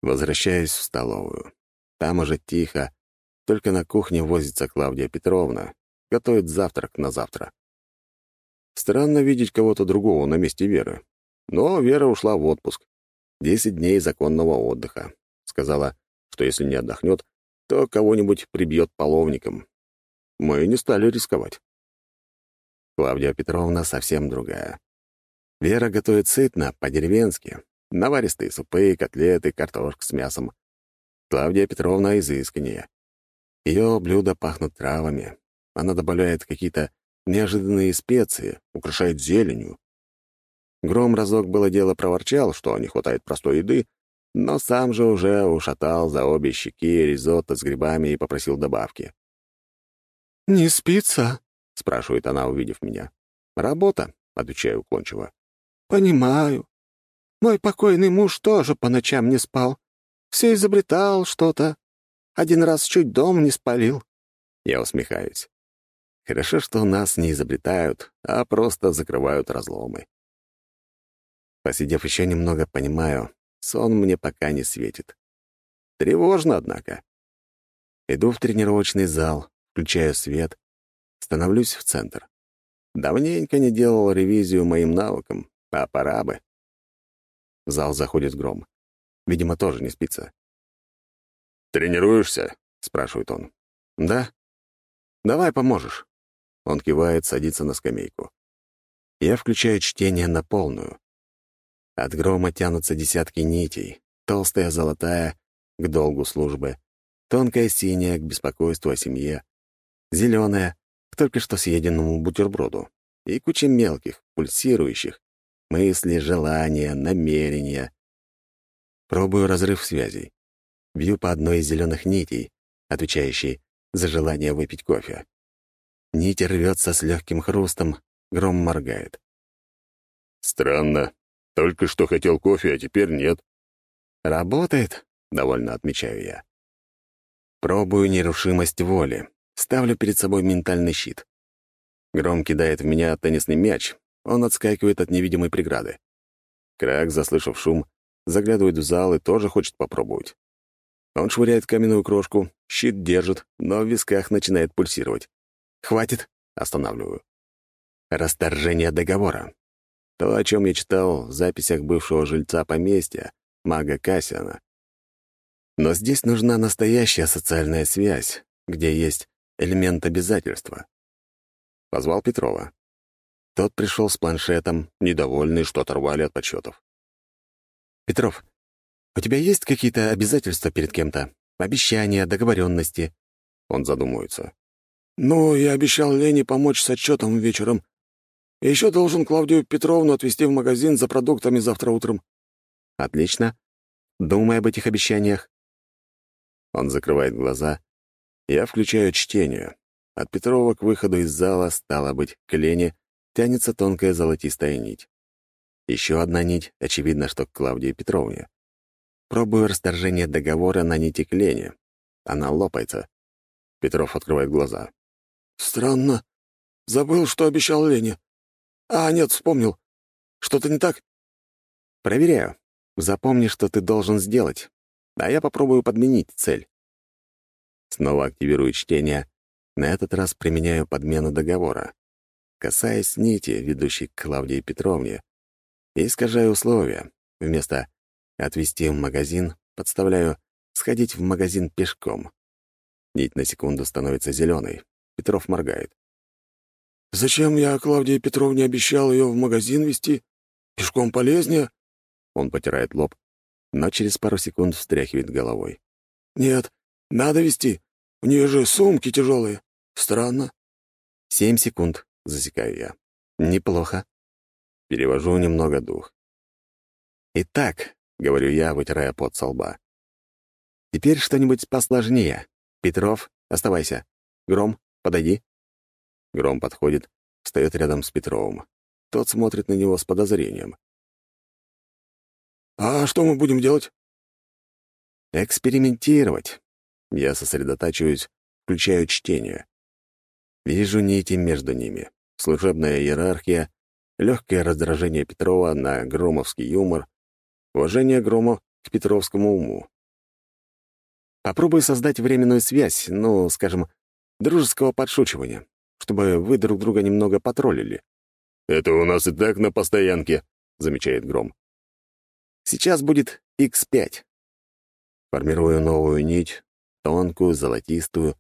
Возвращаюсь в столовую. Там уже тихо, только на кухне возится Клавдия Петровна, готовит завтрак на завтра. Странно видеть кого-то другого на месте Веры. Но Вера ушла в отпуск. Десять дней законного отдыха. Сказала, что если не отдохнет, то кого-нибудь прибьет половником. Мы не стали рисковать. Клавдия Петровна совсем другая. Вера готовит сытно, по-деревенски. Наваристые супы, котлеты, картошка с мясом. Клавдия Петровна изысканнее. Ее блюда пахнут травами. Она добавляет какие-то неожиданные специи, украшает зеленью. Гром разок было дело проворчал, что не хватает простой еды, но сам же уже ушатал за обе щеки ризотто с грибами и попросил добавки. «Не спится?» — спрашивает она, увидев меня. «Работа», — отвечаю уклончиво. «Понимаю. Мой покойный муж тоже по ночам не спал. Все изобретал что-то. Один раз чуть дом не спалил». Я усмехаюсь. Хорошо, что нас не изобретают, а просто закрывают разломы. Посидев еще немного, понимаю, сон мне пока не светит. Тревожно, однако. Иду в тренировочный зал, включаю свет, становлюсь в центр. Давненько не делал ревизию моим навыкам, а пора бы. В зал заходит гром. Видимо, тоже не спится. «Тренируешься?» — спрашивает он. «Да». «Давай поможешь». Он кивает, садится на скамейку. Я включаю чтение на полную. От грома тянутся десятки нитей. Толстая золотая — к долгу службы, тонкая синяя — к беспокойству о семье, зеленая — к только что съеденному бутерброду и куча мелких, пульсирующих, мысли, желания, намерения. Пробую разрыв связей. Бью по одной из зеленых нитей, отвечающей за желание выпить кофе. Нить рвется с легким хрустом, гром моргает. «Странно. Только что хотел кофе, а теперь нет». «Работает», — довольно отмечаю я. Пробую нерушимость воли. Ставлю перед собой ментальный щит. Гром кидает в меня теннисный мяч. Он отскакивает от невидимой преграды. Крак, заслышав шум, заглядывает в зал и тоже хочет попробовать. Он швыряет каменную крошку, щит держит, но в висках начинает пульсировать. «Хватит!» — останавливаю. Расторжение договора. То, о чем я читал в записях бывшего жильца поместья, мага Кассиана. Но здесь нужна настоящая социальная связь, где есть элемент обязательства. Позвал Петрова. Тот пришел с планшетом, недовольный, что оторвали от подсчетов. «Петров, у тебя есть какие-то обязательства перед кем-то? Обещания, договоренности?» Он задумывается. «Ну, я обещал Лене помочь с отчетом вечером. И еще должен Клавдию Петровну отвезти в магазин за продуктами завтра утром». «Отлично. Думай об этих обещаниях». Он закрывает глаза. Я включаю чтение. От Петрова к выходу из зала, стало быть, к Лене, тянется тонкая золотистая нить. Еще одна нить, очевидно, что к Клавдии Петровне. Пробую расторжение договора на нити к Лене. Она лопается. Петров открывает глаза. «Странно. Забыл, что обещал Лене. А, нет, вспомнил. Что-то не так?» «Проверяю. Запомни, что ты должен сделать. А я попробую подменить цель». Снова активирую чтение, На этот раз применяю подмену договора, касаясь нити, ведущей к Клавдии Петровне, искажаю условия. Вместо «отвезти в магазин» подставляю «сходить в магазин пешком». Нить на секунду становится зеленой. Петров моргает. «Зачем я Клавдии Петровне обещал ее в магазин вести? Пешком полезнее?» Он потирает лоб, но через пару секунд встряхивает головой. «Нет, надо вести. У нее же сумки тяжелые. Странно». «Семь секунд», — засекаю я. «Неплохо». Перевожу немного дух. «Итак», — говорю я, вытирая пот со лба. «Теперь что-нибудь посложнее. Петров, оставайся. Гром, подойди». Гром подходит, встает рядом с Петровым. Тот смотрит на него с подозрением. «А что мы будем делать?» «Экспериментировать». Я сосредотачиваюсь, включаю чтение. Вижу нити между ними. Служебная иерархия, легкое раздражение Петрова на громовский юмор, уважение Грома к петровскому уму. Попробую создать временную связь, ну, скажем, дружеского подшучивания, чтобы вы друг друга немного потроллили. «Это у нас и так на постоянке», — замечает Гром. Сейчас будет X5. Формирую новую нить, тонкую, золотистую,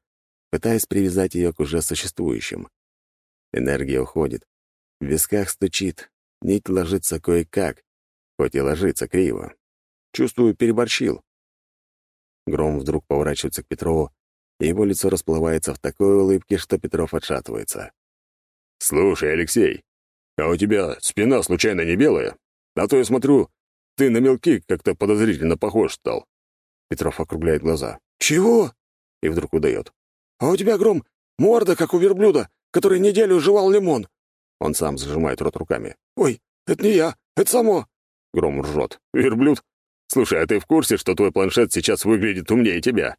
пытаясь привязать ее к уже существующим. Энергия уходит. В висках стучит. Нить ложится кое-как, хоть и ложится криво. Чувствую, переборщил. Гром вдруг поворачивается к Петрову, и его лицо расплывается в такой улыбке, что Петров отшатывается. «Слушай, Алексей, а у тебя спина случайно не белая? А то я смотрю, ты на мелки как-то подозрительно похож стал». Петров округляет глаза. «Чего?» И вдруг удает. «А у тебя, Гром, морда, как у верблюда, который неделю жевал лимон». Он сам зажимает рот руками. «Ой, это не я, это само». Гром ржет. «Верблюд? Слушай, а ты в курсе, что твой планшет сейчас выглядит умнее тебя?»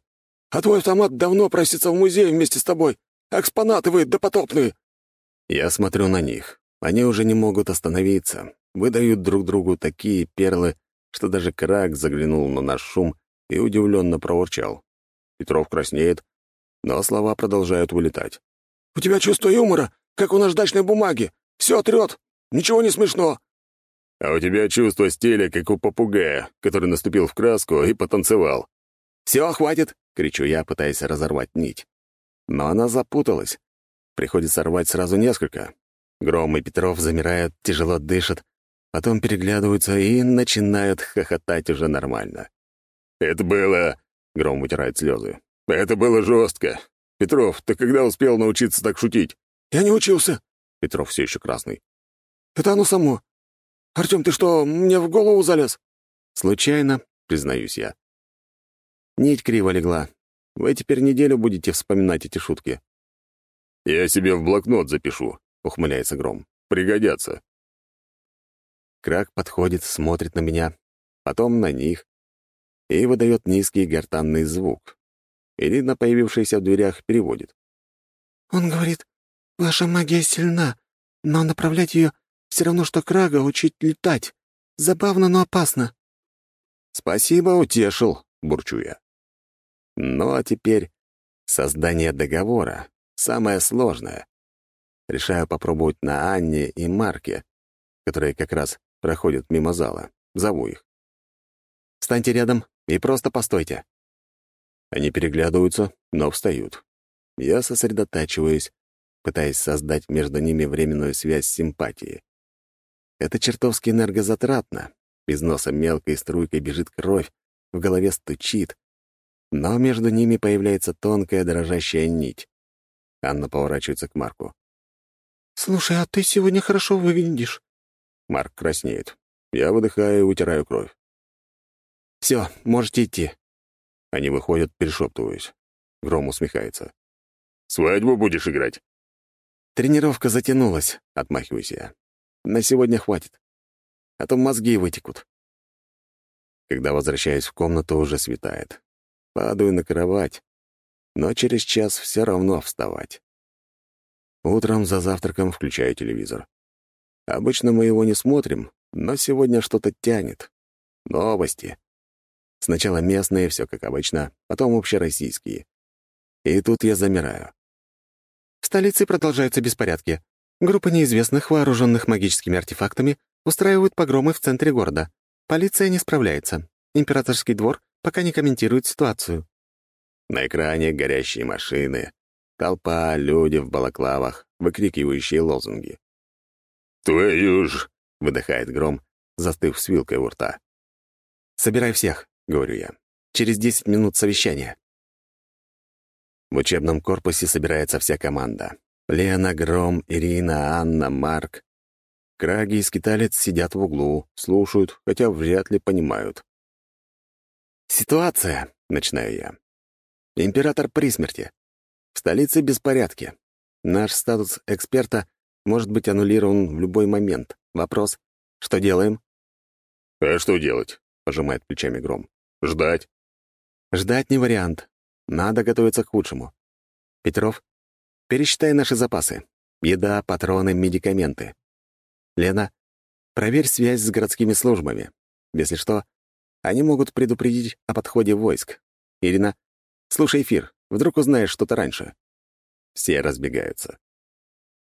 «А твой автомат давно просится в музей вместе с тобой. Экспонаты вы допотопные». Я смотрю на них. Они уже не могут остановиться выдают друг другу такие перлы, что даже Крак заглянул на наш шум и удивленно проворчал. Петров краснеет, но слова продолжают вылетать. «У тебя чувство юмора, как у наждачной бумаги. Все трет. Ничего не смешно». «А у тебя чувство стиля, как у попугая, который наступил в краску и потанцевал». «Все, хватит!» — кричу я, пытаясь разорвать нить. Но она запуталась. Приходится рвать сразу несколько. Гром и Петров замирают, тяжело дышат, Потом переглядываются и начинают хохотать уже нормально. «Это было...» — Гром вытирает слезы. «Это было жестко. Петров, ты когда успел научиться так шутить?» «Я не учился». Петров все еще красный. «Это оно само. Артем, ты что, мне в голову залез?» «Случайно», — признаюсь я. Нить криво легла. Вы теперь неделю будете вспоминать эти шутки. «Я себе в блокнот запишу», — ухмыляется Гром. «Пригодятся». Крак подходит, смотрит на меня, потом на них и выдает низкий гортанный звук. Ирина, появившаяся в дверях, переводит. «Он говорит, ваша магия сильна, но направлять ее все равно, что Крага учить летать. Забавно, но опасно». «Спасибо, утешил», — бурчу я. Ну а теперь создание договора — самое сложное. Решаю попробовать на Анне и Марке, которые как раз проходят мимо зала. Зову их. «Встаньте рядом и просто постойте». Они переглядываются, но встают. Я сосредотачиваюсь, пытаясь создать между ними временную связь симпатии. Это чертовски энергозатратно. Из носа мелкой струйкой бежит кровь, в голове стучит. Но между ними появляется тонкая дрожащая нить. Анна поворачивается к Марку. «Слушай, а ты сегодня хорошо выглядишь. Марк краснеет. Я выдыхаю и вытираю кровь. «Все, можете идти». Они выходят, перешептываясь. Гром усмехается. «Свадьбу будешь играть?» «Тренировка затянулась», — отмахиваюсь я. «На сегодня хватит. А то мозги вытекут». Когда возвращаюсь в комнату, уже светает. Падаю на кровать, но через час все равно вставать. Утром за завтраком включаю телевизор. Обычно мы его не смотрим, но сегодня что-то тянет. Новости. Сначала местные, все как обычно, потом общероссийские. И тут я замираю. столице продолжаются беспорядки. Группа неизвестных, вооруженных магическими артефактами, устраивают погромы в центре города. Полиция не справляется. Императорский двор пока не комментирует ситуацию». На экране горящие машины, толпа, люди в балаклавах, выкрикивающие лозунги. «Твою ж!» — выдыхает гром, застыв с вилкой у рта. «Собирай всех», — говорю я. «Через десять минут совещания». В учебном корпусе собирается вся команда. Лена, Гром, Ирина, Анна, Марк. Краги и Скиталец сидят в углу, слушают, хотя вряд ли понимают. «Ситуация», — начинаю я. «Император при смерти. В столице беспорядки. Наш статус эксперта может быть аннулирован в любой момент. Вопрос — что делаем?» «А что делать?» — пожимает плечами Гром. «Ждать». «Ждать не вариант. Надо готовиться к худшему. Петров, пересчитай наши запасы. Еда, патроны, медикаменты. Лена, проверь связь с городскими службами. Если что, они могут предупредить о подходе войск. Ирина, слушай эфир, вдруг узнаешь что-то раньше. Все разбегаются.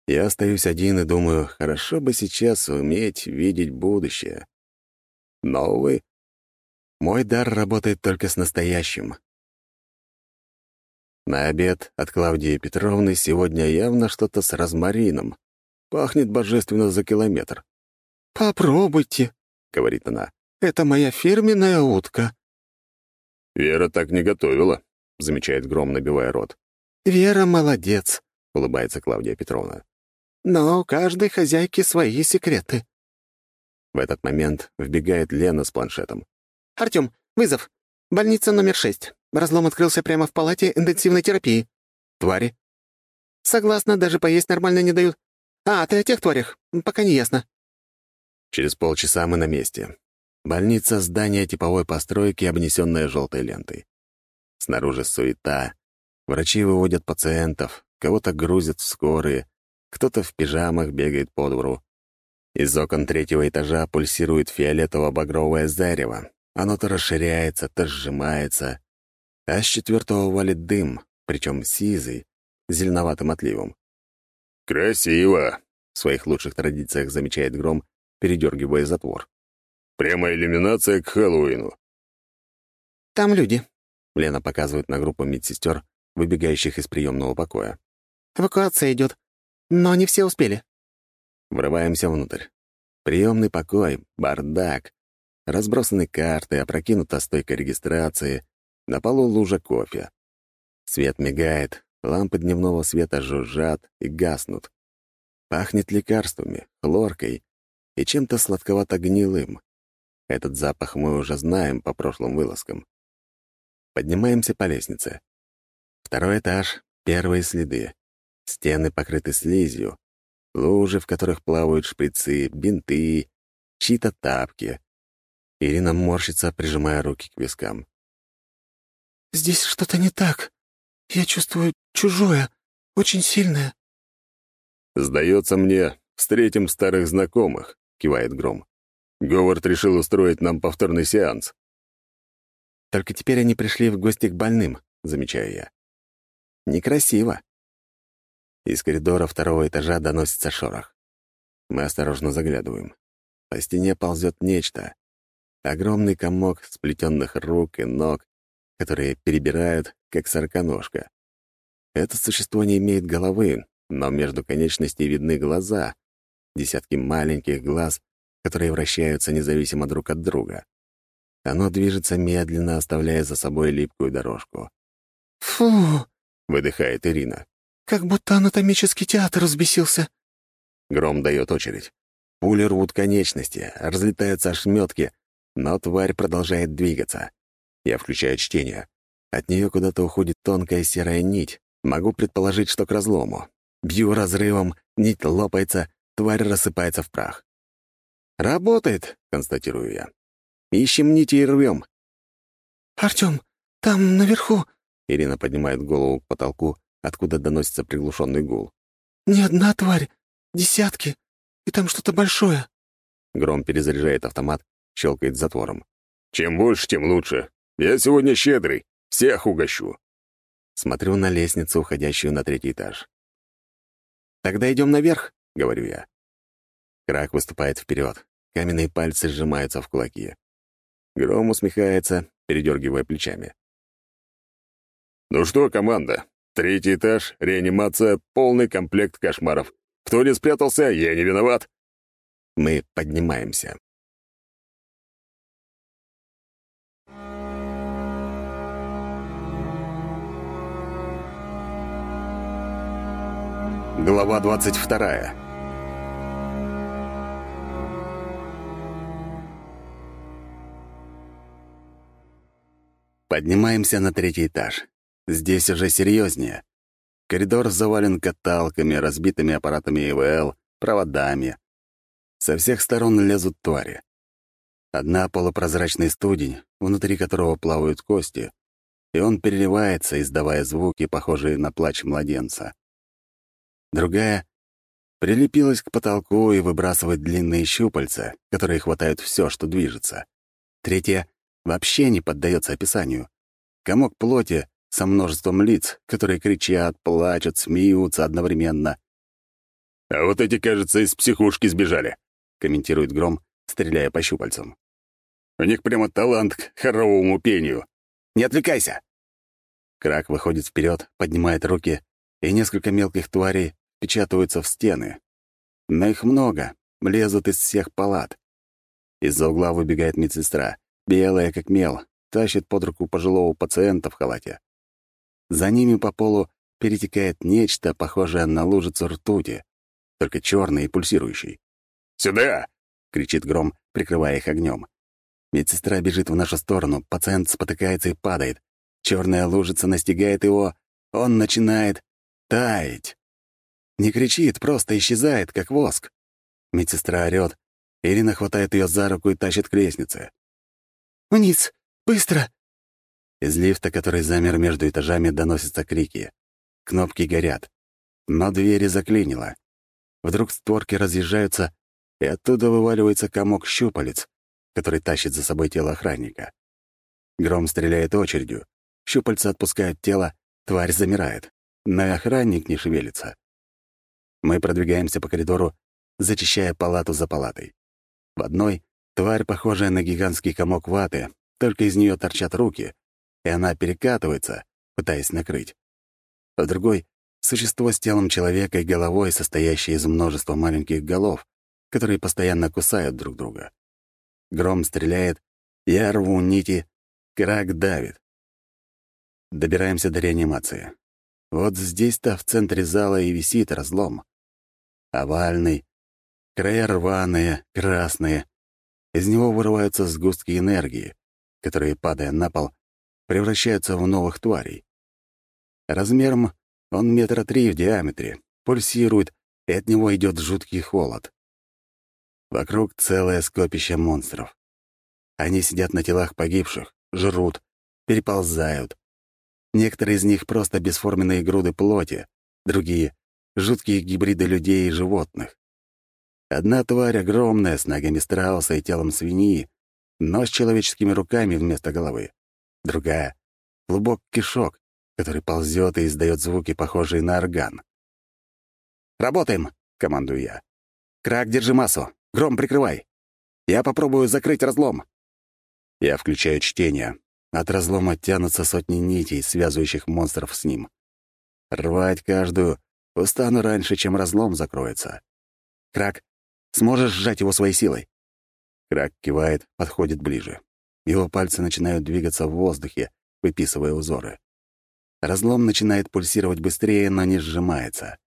Я остаюсь один и думаю, хорошо бы сейчас уметь видеть будущее. Но, увы, мой дар работает только с настоящим. На обед от Клавдии Петровны сегодня явно что-то с розмарином. Пахнет божественно за километр. «Попробуйте», — говорит она. «Это моя фирменная утка». «Вера так не готовила», — замечает Гром, набивая рот. «Вера молодец», — улыбается Клавдия Петровна. «Но у каждой хозяйки свои секреты». В этот момент вбегает Лена с планшетом. «Артём, вызов. Больница номер шесть. Разлом открылся прямо в палате интенсивной терапии». «Твари?» «Согласна, даже поесть нормально не дают. А, ты о тех тварях? Пока не ясно». Через полчаса мы на месте. Больница — здание типовой постройки, обнесенное желтой лентой. Снаружи суета. Врачи выводят пациентов, кого-то грузят в скорые, кто-то в пижамах бегает по двору. Из окон третьего этажа пульсирует фиолетово-багровое зарево. Оно то расширяется, то сжимается. А с четвертого валит дым, причем сизый, зеленоватым отливом. «Красиво!» — в своих лучших традициях замечает Гром, передергивая затвор. «Прямо иллюминация к Хэллоуину». «Там люди», — Лена показывает на группу медсестер, выбегающих из приемного покоя. «Эвакуация идет, но не все успели». Врываемся внутрь. Приемный покой, бардак. Разбросаны карты, опрокинута стойка регистрации, на полу лужа кофе. Свет мигает, лампы дневного света жужжат и гаснут. Пахнет лекарствами, хлоркой и чем-то сладковато-гнилым. Этот запах мы уже знаем по прошлым вылазкам. Поднимаемся по лестнице. Второй этаж, первые следы. Стены покрыты слизью, лужи, в которых плавают шприцы, бинты, чьи-то тапки. Ирина морщится, прижимая руки к вискам. «Здесь что-то не так. Я чувствую чужое, очень сильное». «Сдается мне, встретим старых знакомых», — кивает Гром. Говард решил устроить нам повторный сеанс. «Только теперь они пришли в гости к больным», — замечаю я. «Некрасиво». Из коридора второго этажа доносится шорох. Мы осторожно заглядываем. По стене ползет нечто. Огромный комок сплетенных рук и ног, которые перебирают, как сороконожка. Это существо не имеет головы, но между конечностей видны глаза, десятки маленьких глаз, которые вращаются независимо друг от друга. Оно движется медленно, оставляя за собой липкую дорожку. «Фу!» — выдыхает Ирина. «Как будто анатомический театр взбесился». Гром дает очередь. Пули рвут конечности, разлетаются ошметки, но тварь продолжает двигаться. Я включаю чтение. От нее куда-то уходит тонкая серая нить. Могу предположить, что к разлому. Бью разрывом, нить лопается, тварь рассыпается в прах. «Работает», — констатирую я. «Ищем нити и рвем». «Артём, там наверху...» Ирина поднимает голову к потолку, откуда доносится приглушенный гул. «Не одна тварь, десятки, и там что-то большое». Гром перезаряжает автомат, щелкает затвором. «Чем больше, тем лучше. Я сегодня щедрый, всех угощу». Смотрю на лестницу, уходящую на третий этаж. «Тогда идем наверх», — говорю я. Крак выступает вперед. Каменные пальцы сжимаются в кулаки. Гром усмехается, передергивая плечами. «Ну что, команда, третий этаж, реанимация, полный комплект кошмаров. Кто не спрятался, я не виноват». Мы поднимаемся. Глава двадцать вторая. Поднимаемся на третий этаж. Здесь уже серьезнее. Коридор завален каталками, разбитыми аппаратами ИВЛ, проводами. Со всех сторон лезут твари. Одна — полупрозрачный студень, внутри которого плавают кости, и он переливается, издавая звуки, похожие на плач младенца. Другая прилепилась к потолку и выбрасывает длинные щупальца, которые хватают все, что движется. Третья вообще не поддается описанию. Комок плоти со множеством лиц, которые кричат, плачут, смеются одновременно. «А вот эти, кажется, из психушки сбежали», — комментирует Гром, стреляя по щупальцам. «У них прямо талант к хоровому пению». «Не отвлекайся!» Крак выходит вперед, поднимает руки, и несколько мелких тварей печатаются в стены. Но их много, лезут из всех палат. Из-за угла выбегает медсестра, белая как мел, тащит под руку пожилого пациента в халате. За ними по полу перетекает нечто, похожее на лужицу ртути, только черный и пульсирующий. «Сюда!» — кричит Гром, прикрывая их огнем. Медсестра бежит в нашу сторону, пациент спотыкается и падает. Черная лужица настигает его, он начинает таять. Не кричит, просто исчезает, как воск. Медсестра орёт. Ирина хватает ее за руку и тащит к лестнице. «Вниз! Быстро!» Из лифта, который замер между этажами, доносятся крики. Кнопки горят. Но двери заклинило. Вдруг створки разъезжаются, и оттуда вываливается комок щупалец, который тащит за собой тело охранника. Гром стреляет очередью. Щупальца отпускают тело, тварь замирает. Но и охранник не шевелится. Мы продвигаемся по коридору, зачищая палату за палатой. В одной — тварь, похожая на гигантский комок ваты, только из нее торчат руки, и она перекатывается, пытаясь накрыть. В другой — существо с телом человека и головой, состоящее из множества маленьких голов, которые постоянно кусают друг друга. Гром стреляет, я рву нити, крак давит. Добираемся до реанимации. Вот здесь-то в центре зала и висит разлом. Овальный, края рваные, красные. Из него вырываются сгустки энергии, которые, падая на пол, превращаются в новых тварей. Размером он метра три в диаметре, пульсирует, и от него идет жуткий холод. Вокруг целое скопище монстров. Они сидят на телах погибших, жрут, переползают, Некоторые из них просто бесформенные груды плоти, другие — жуткие гибриды людей и животных. Одна тварь огромная, с ногами страуса и телом свиньи, но с человеческими руками вместо головы. Другая — клубок кишок, который ползет и издает звуки, похожие на орган. «Работаем!» — командую я. «Крак, держи массу! Гром, прикрывай! Я попробую закрыть разлом!» Я включаю чтение, от разлома тянутся сотни нитей, связывающих монстров с ним. Рвать каждую устану раньше, чем разлом закроется. «Крак, сможешь сжать его своей силой?» Крак кивает, подходит ближе. Его пальцы начинают двигаться в воздухе, выписывая узоры. Разлом начинает пульсировать быстрее, но не сжимается.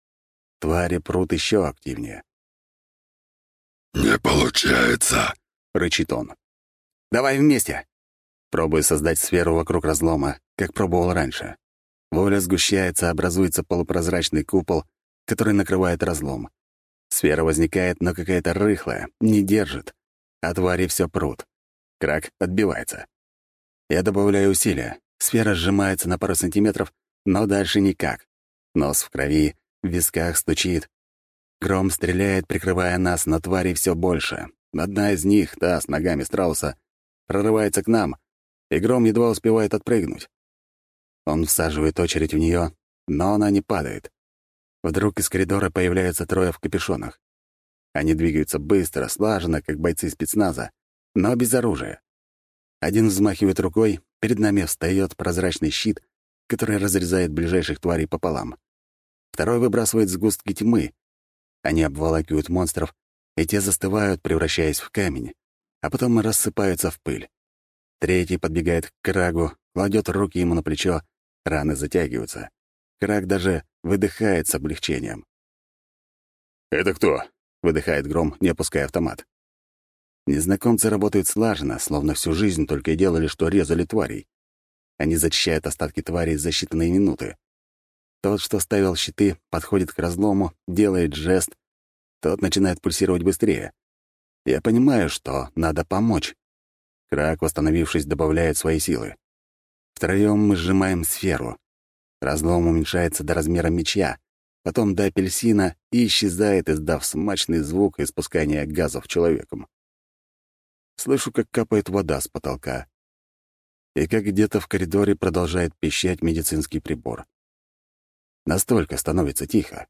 Твари прут еще активнее. «Не получается!» — рычит он. «Давай вместе!» Пробую создать сферу вокруг разлома, как пробовал раньше. Воля сгущается, образуется полупрозрачный купол, который накрывает разлом. Сфера возникает, но какая-то рыхлая, не держит. А твари все прут. Крак отбивается. Я добавляю усилия. Сфера сжимается на пару сантиметров, но дальше никак. Нос в крови, в висках стучит. Гром стреляет, прикрывая нас, но твари все больше. Одна из них, та с ногами страуса, прорывается к нам, и Гром едва успевает отпрыгнуть. Он всаживает очередь в нее, но она не падает. Вдруг из коридора появляются трое в капюшонах. Они двигаются быстро, слаженно, как бойцы спецназа, но без оружия. Один взмахивает рукой, перед нами встает прозрачный щит, который разрезает ближайших тварей пополам. Второй выбрасывает сгустки тьмы. Они обволакивают монстров, и те застывают, превращаясь в камень, а потом рассыпаются в пыль. Третий подбегает к Крагу, кладет руки ему на плечо, раны затягиваются. Краг даже выдыхает с облегчением. «Это кто?» — выдыхает Гром, не опуская автомат. Незнакомцы работают слаженно, словно всю жизнь только и делали, что резали тварей. Они зачищают остатки тварей за считанные минуты. Тот, что ставил щиты, подходит к разлому, делает жест. Тот начинает пульсировать быстрее. Я понимаю, что надо помочь. Крак, восстановившись, добавляет свои силы. Втроем мы сжимаем сферу. Разлом уменьшается до размера меча, потом до апельсина и исчезает, издав смачный звук испускания газов человеком. Слышу, как капает вода с потолка. И как где-то в коридоре продолжает пищать медицинский прибор. Настолько становится тихо.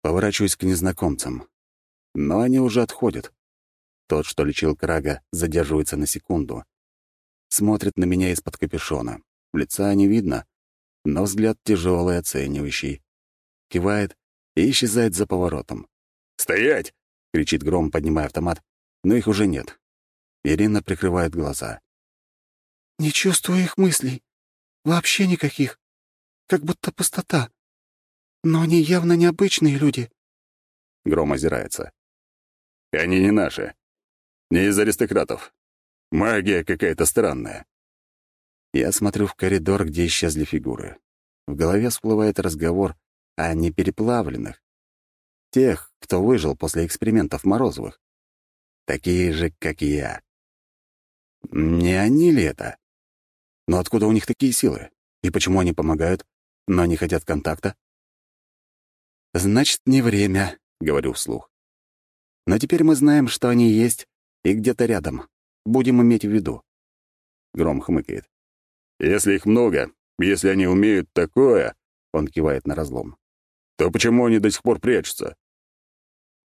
Поворачиваюсь к незнакомцам. Но они уже отходят. Тот, что лечил Крага, задерживается на секунду. Смотрит на меня из-под капюшона. Лица не видно, но взгляд тяжелый, оценивающий. Кивает и исчезает за поворотом. «Стоять!» — кричит Гром, поднимая автомат, но их уже нет. Ирина прикрывает глаза. «Не чувствую их мыслей. Вообще никаких. Как будто пустота. Но они явно необычные люди». Гром озирается. «Они не наши. Не из аристократов. Магия какая-то странная. Я смотрю в коридор, где исчезли фигуры. В голове всплывает разговор о непереплавленных. Тех, кто выжил после экспериментов Морозовых. Такие же, как и я. Не они ли это? Но откуда у них такие силы? И почему они помогают, но не хотят контакта? «Значит, не время», — говорю вслух. «Но теперь мы знаем, что они есть, и где-то рядом. Будем иметь в виду». Гром хмыкает. «Если их много, если они умеют такое...» — он кивает на разлом. «То почему они до сих пор прячутся?»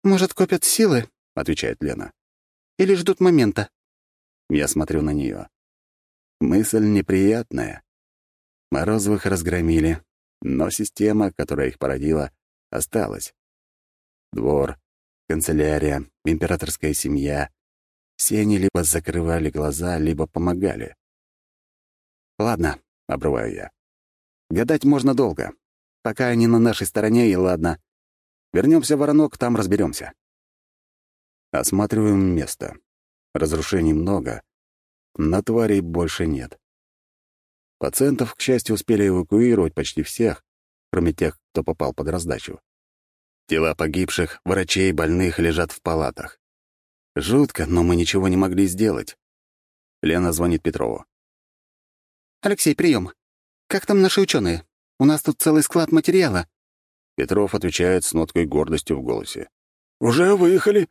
«Может, копят силы?» — отвечает Лена. «Или ждут момента?» Я смотрю на нее. Мысль неприятная. Морозовых разгромили, но система, которая их породила, осталась. Двор, канцелярия, императорская семья все они либо закрывали глаза, либо помогали. «Ладно», — обрываю я. «Гадать можно долго. Пока они на нашей стороне, и ладно. Вернемся в Воронок, там разберемся. Осматриваем место. Разрушений много, но тварей больше нет. Пациентов, к счастью, успели эвакуировать почти всех, кроме тех, кто попал под раздачу. Тела погибших, врачей, больных лежат в палатах. Жутко, но мы ничего не могли сделать. Лена звонит Петрову. «Алексей, прием. Как там наши ученые? У нас тут целый склад материала». Петров отвечает с ноткой гордости в голосе. «Уже выехали.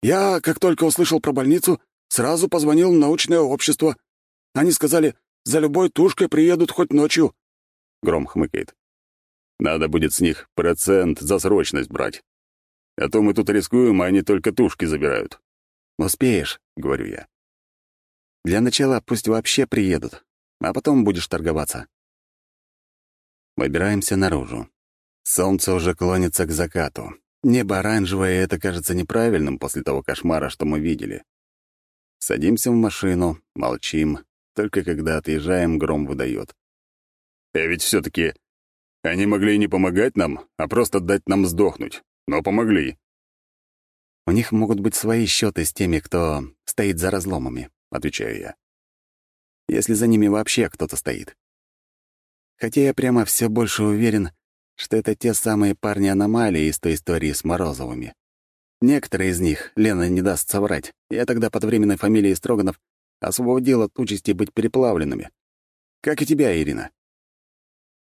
Я, как только услышал про больницу, сразу позвонил в научное общество. Они сказали, за любой тушкой приедут хоть ночью». Гром хмыкает. «Надо будет с них процент за срочность брать. А то мы тут рискуем, а они только тушки забирают». «Успеешь», — говорю я. «Для начала пусть вообще приедут, а потом будешь торговаться». Выбираемся наружу. Солнце уже клонится к закату. Небо оранжевое, и это кажется неправильным после того кошмара, что мы видели. Садимся в машину, молчим. Только когда отъезжаем, гром выдает. А ведь все таки они могли не помогать нам, а просто дать нам сдохнуть. Но помогли. «У них могут быть свои счеты с теми, кто стоит за разломами», — отвечаю я. «Если за ними вообще кто-то стоит. Хотя я прямо все больше уверен, что это те самые парни аномалии из той истории с Морозовыми. Некоторые из них Лена не даст соврать. Я тогда под временной фамилией Строганов освободил от участи быть переплавленными. Как и тебя, Ирина».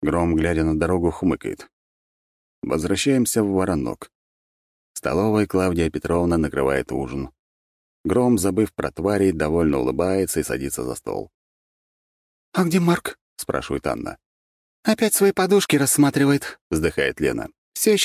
Гром, глядя на дорогу, хмыкает. Возвращаемся в Воронок столовой Клавдия Петровна накрывает ужин. Гром, забыв про тварей, довольно улыбается и садится за стол. «А где Марк?» — спрашивает Анна. «Опять свои подушки рассматривает», — вздыхает Лена. «Все еще